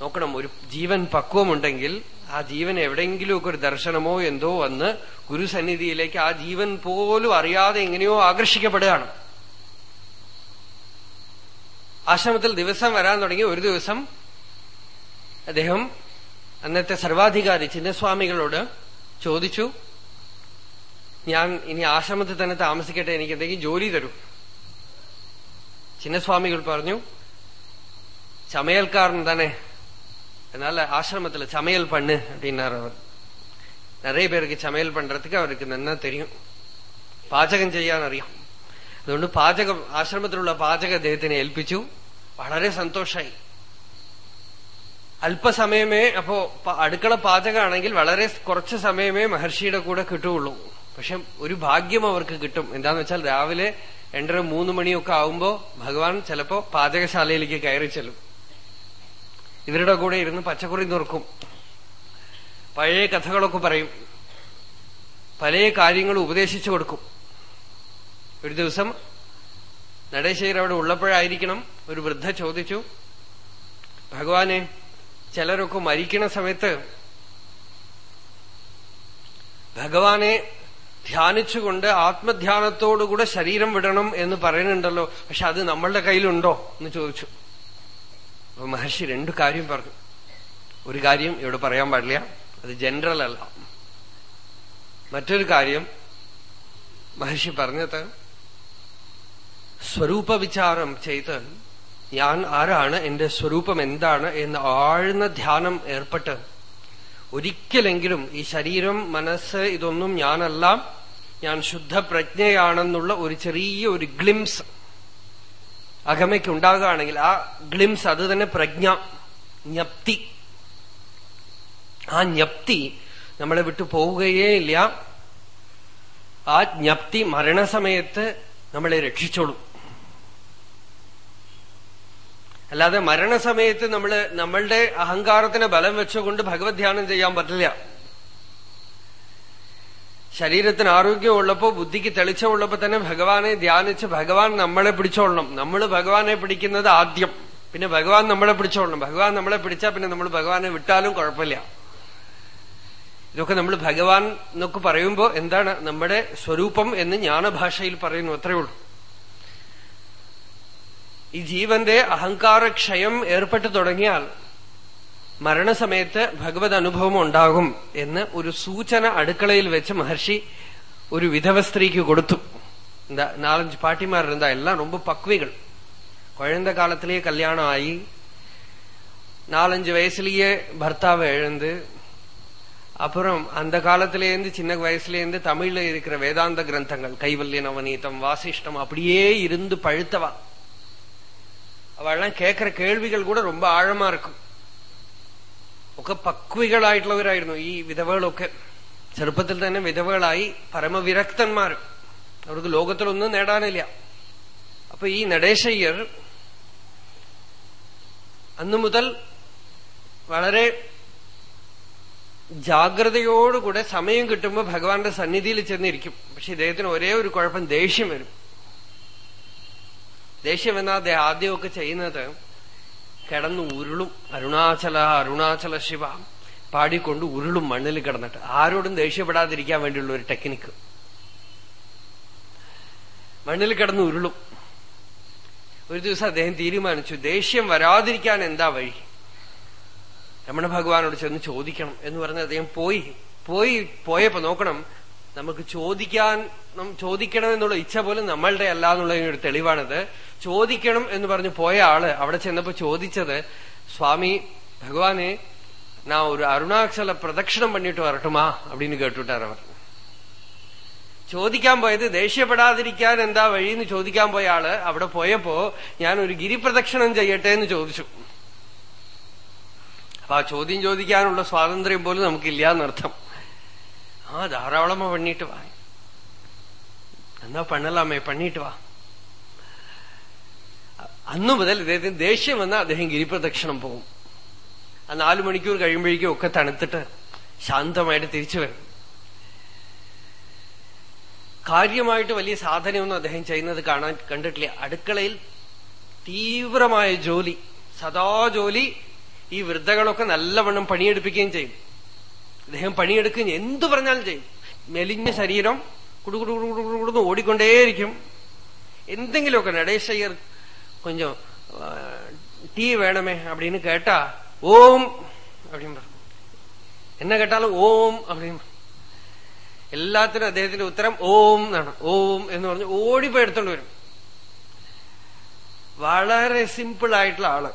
നോക്കണം ഒരു ജീവൻ പക്വമുണ്ടെങ്കിൽ ആ ജീവൻ എവിടെയെങ്കിലുമൊക്കെ ഒരു ദർശനമോ എന്തോ വന്ന് ഗുരുസന്നിധിയിലേക്ക് ആ ജീവൻ പോലും അറിയാതെ എങ്ങനെയോ ആകർഷിക്കപ്പെടുകയാണ്. ആശ്രമത്തിൽ ദിവസം വരാൻ തുടങ്ങി ഒരു ദിവസം അദ്ദേഹം അന്നത്തെ സർവാധികാരി ചിന്നസ്വാമികളോട് ചോദിച്ചു ഞാൻ ഇനി ആശ്രമത്തിൽ തന്നെ താമസിക്കട്ടെ എനിക്ക് എന്തെങ്കിലും ജോലി തരൂ ചിന്നസ്വാമികൾ പറഞ്ഞു சமையல்காரன் தானே அதனால ஆசிரமத்துல சமையல் பண்ணு அப்படின்னாரு அவர் நிறைய பேருக்கு சமையல் பண்றதுக்கு அவருக்கு நன்னா தெரியும் പാചകം ചെയ്യാൻ അറിയാം അതുകൊണ്ട് പാചകം ആശ്രമത്തിലുള്ള പാചക അദ്ദേഹത്തിനെ ഏൽപ്പിച്ചു വളരെ സന്തോഷായി അല്പസമയമേ അപ്പോ അടുക്കള പാചകമാണെങ്കിൽ വളരെ കുറച്ച് സമയമേ മഹർഷിയുടെ കൂടെ കിട്ടുകയുള്ളൂ പക്ഷെ ഒരു ഭാഗ്യം അവർക്ക് കിട്ടും. എന്താന്ന് വെച്ചാൽ രാവിലെ രണ്ടര മൂന്ന് മണിയൊക്കെ ആവുമ്പോ ഭഗവാൻ ചിലപ്പോ പാചകശാലയിലേക്ക് കയറി ചെല്ലും. ഇവരുടെ കൂടെ ഇരുന്ന് പച്ചക്കറി നുറുക്കും. പഴയ കഥകളൊക്കെ പറയും. പല കാര്യങ്ങൾ ഉപദേശിച്ചു കൊടുക്കും. ഒരു ദിവസം നടേശ്വരി അവിടെ ഉള്ളപ്പോഴായിരിക്കണം ഒരു വൃദ്ധ ചോദിച്ചു ഭഗവാനെ ചിലരൊക്കെ മരിക്കണ സമയത്ത് ഭഗവാനെ ധ്യാനിച്ചുകൊണ്ട് ആത്മധ്യാനത്തോടുകൂടെ ശരീരം വിടണം എന്ന് പറയുന്നുണ്ടല്ലോ. പക്ഷെ അത് നമ്മളുടെ കയ്യിലുണ്ടോ എന്ന് ചോദിച്ചു. അപ്പൊ മഹർഷി രണ്ടു കാര്യം പറഞ്ഞു. ഒരു കാര്യം ഇവിടെ പറയാൻ പാടില്ല. അത് ജനറൽ അല്ല. മറ്റൊരു കാര്യം മഹർഷി പറഞ്ഞത് സ്വരൂപ വിചാരം ചെയ്ത് ഞാൻ ആരാണ് എന്റെ സ്വരൂപം എന്താണ് എന്ന് ആഴ്ന്ന ധ്യാനം ഏർപ്പെട്ട് ഒരിക്കലെങ്കിലും ഈ ശരീരം മനസ്സ് ഇതൊന്നും ഞാനല്ല. ഞാൻ ശുദ്ധപ്രജ്ഞയാണെന്നുള്ള ഒരു ചെറിയ ഒരു ഗ്ലിംസ് അകമയ്ക്ക് ഉണ്ടാകുകയാണെങ്കിൽ ആ ഗ്ലിംസ് അത് തന്നെ പ്രജ്ഞ ജ്ഞപ്തി. ആ ജ്ഞപ്തി നമ്മളെ വിട്ടു പോവുകയേ ഇല്ല. ആ ജ്ഞപ്തി മരണസമയത്ത് നമ്മളെ രക്ഷിച്ചോളും. അല്ലാതെ മരണസമയത്ത് നമ്മൾ നമ്മളുടെ അഹങ്കാരത്തിന് ബലം വെച്ചുകൊണ്ട് ഭഗവത് ധ്യാനം ചെയ്യാൻ പറ്റില്ല. ശരീരത്തിന് ആരോഗ്യമുള്ളപ്പോ ബുദ്ധിക്ക് തെളിച്ചമുള്ളപ്പോ തന്നെ ഭഗവാനെ ധ്യാനിച്ച് ഭഗവാൻ നമ്മളെ പിടിച്ചോളണം. നമ്മൾ ഭഗവാനെ പിടിക്കുന്നത് ആദ്യം. പിന്നെ ഭഗവാൻ നമ്മളെ പിടിച്ചോളണം. ഭഗവാൻ നമ്മളെ പിടിച്ചാൽ പിന്നെ നമ്മൾ ഭഗവാനെ വിട്ടാലും കുഴപ്പമില്ല. ഇതൊക്കെ നമ്മൾ ഭഗവാൻ എന്നൊക്കെ പറയുമ്പോൾ എന്താണ് നമ്മുടെ സ്വരൂപം എന്ന് ജ്ഞാനഭാഷയിൽ പറയുന്നു. അത്രയേ ഉള്ളൂ. ഈ ജീവന്റെ അഹങ്കാരക്ഷയം ഏർപ്പെട്ടു തുടങ്ങിയാൽ മരണസമയത്ത് ഭഗവത് അനുഭവം ഉണ്ടാകും എന്ന് ഒരു സൂചന അടുക്കളയിൽ വെച്ച് മഹർഷി ഒരു വിധവ സ്ത്രീക്ക് കൊടുത്തു എന്താ നാലഞ്ച് പാട്ടിമാരുണ്ടാ എല്ലാം ரொம்ப പക്വികൾ குழந்த காலத்திலேயே கல்யாணம் ஆகி நாலஞ்சு வயசுலயே பர்த்தாவை எழுந்து அப்புறம் அந்த காலத்திலேருந்து சின்ன வயசுலேருந்து தமிழ்ல இருக்கிற வேதாந்த கிரந்தங்கள் கைவல்ய நவநீதம் வாசிஷ்டம் அப்படியே இருந்து பழுத்தவா അവളെല്ലാം കേൾക്കുന്ന കേൾവികൾ കൂടെ ரொம்ப ആഴമാ இருக்கும் ഒക്കെ പക്വികളായിട്ടുള്ളവരായിരുന്നു ഈ വിധവകളൊക്കെ ചെറുപ്പത്തിൽ തന്നെ വിധവകളായി പരമവിരക്തന്മാർ അവർക്ക് ലോകത്തിലൊന്നും നേടാനില്ല അപ്പൊ ഈ നടേശയ്യർ അന്നു മുതൽ വളരെ ജാഗ്രതയോടുകൂടെ സമയം കിട്ടുമ്പോൾ ഭഗവാന്റെ സന്നിധിയിൽ ചെന്നിരിക്കും പക്ഷെ ഇദ്ദേഹത്തിന് ഒരേ ഒരു കുഴപ്പം ദേഷ്യം വരും ദേഷ്യം എന്നാ അദ്ദേഹം ആദ്യമൊക്കെ ചെയ്യുന്നത് കിടന്ന് ഉരുളും. അരുണാചല അരുണാചല ശിവ. പാടിക്കൊണ്ട് ഉരുളും മണ്ണിൽ കിടന്നിട്ട്. ആരോടും ദേഷ്യപ്പെടാതിരിക്കാൻ വേണ്ടിയുള്ള ഒരു ടെക്നിക്ക്. മണ്ണിൽ കിടന്ന് ഉരുളും. ഒരു ദിവസം അദ്ദേഹം തീരുമാനിച്ചു ദേഷ്യം വരാതിരിക്കാൻ എന്താ വഴി? രമണ ഭഗവാനോട് ചെന്ന് ചോദിക്കണം എന്ന് പറഞ്ഞ് അദ്ദേഹം പോയി. പോയി പോയപ്പോ നോക്കണം നമുക്ക് ചോദിക്കാൻ ചോദിക്കണം എന്നുള്ള ഇച്ഛ പോലും നമ്മളുടെ അല്ല എന്നുള്ളതിനൊരു തെളിവാണിത്. ചോദിക്കണം എന്ന് പറഞ്ഞു പോയ ആൾ അവിടെ ചെന്നപ്പോ ചോദിച്ചത് സ്വാമി ഭഗവാനെ നാ ഒരു അരുണാചല പ്രദക്ഷിണം പണിയിട്ട് വരട്ടുമാ? അപ്പടിന്ന് കേട്ടുട്ടാർ അവർ ചോദിക്കാൻ പോയത് ദേഷ്യപ്പെടാതിരിക്കാൻ എന്താ വഴി എന്ന് ചോദിക്കാൻ പോയ ആൾ അവിടെ പോയപ്പോ ഞാൻ ഒരു ഗിരിപ്രദക്ഷിണം ചെയ്യട്ടെ എന്ന് ചോദിച്ചു. അപ്പൊ ആ ചോദ്യം ചോദിക്കാനുള്ള സ്വാതന്ത്ര്യം പോലും നമുക്കില്ല എന്നർത്ഥം. ആ ധാരാളമാ പണിയിട്ട് വാ. എന്നാ പണ്ണലാമേ പണിയിട്ട് വാ. അന്നു മുതൽ ഇദ്ദേഹത്തിന് ദേഷ്യം വന്നാൽ അദ്ദേഹം ഗിരിപ്രദക്ഷിണം പോകും. ആ നാലു മണിക്കൂർ കഴിയുമ്പോഴേക്കും ഒക്കെ തണുത്തിട്ട് ശാന്തമായിട്ട് തിരിച്ചു വരും. കാര്യമായിട്ട് വലിയ സാധനയൊന്നും അദ്ദേഹം ചെയ്യുന്നത് കാണാൻ കണ്ടിട്ടില്ല. അടുക്കളയിൽ തീവ്രമായ ജോലി. സദാ ജോലി. ഈ വൃദ്ധകളൊക്കെ നല്ലവണ്ണം പണിയെടുപ്പിക്കുകയും ചെയ്യും. അദ്ദേഹം പണിയെടുക്കുകയും എന്തു പറഞ്ഞാലും ചെയ്യും മെലിഞ്ഞ ശരീരം കുടുകുടുകുടുകുടുന്ന് ഓടിക്കൊണ്ടേയിരിക്കും എന്തെങ്കിലുമൊക്കെ നടേശയ്യർ കൊഞ്ചം டீ வேணுமே அப்படின்னு கேட்டா ஓம் அப்படின்னு என்ன கேட்டாலும் ஓம் அப்படின்னு എല്ലാത്തിനും അദ്ദേഹത്തിന്റെ ഉത്തരം ഓം എന്നാണ് ഓം എന്ന് പറഞ്ഞ് ഓടിപ്പോയി എടുത്തോണ്ട് വരും വളരെ സിമ്പിൾ ആയിട്ടുള്ള ആള്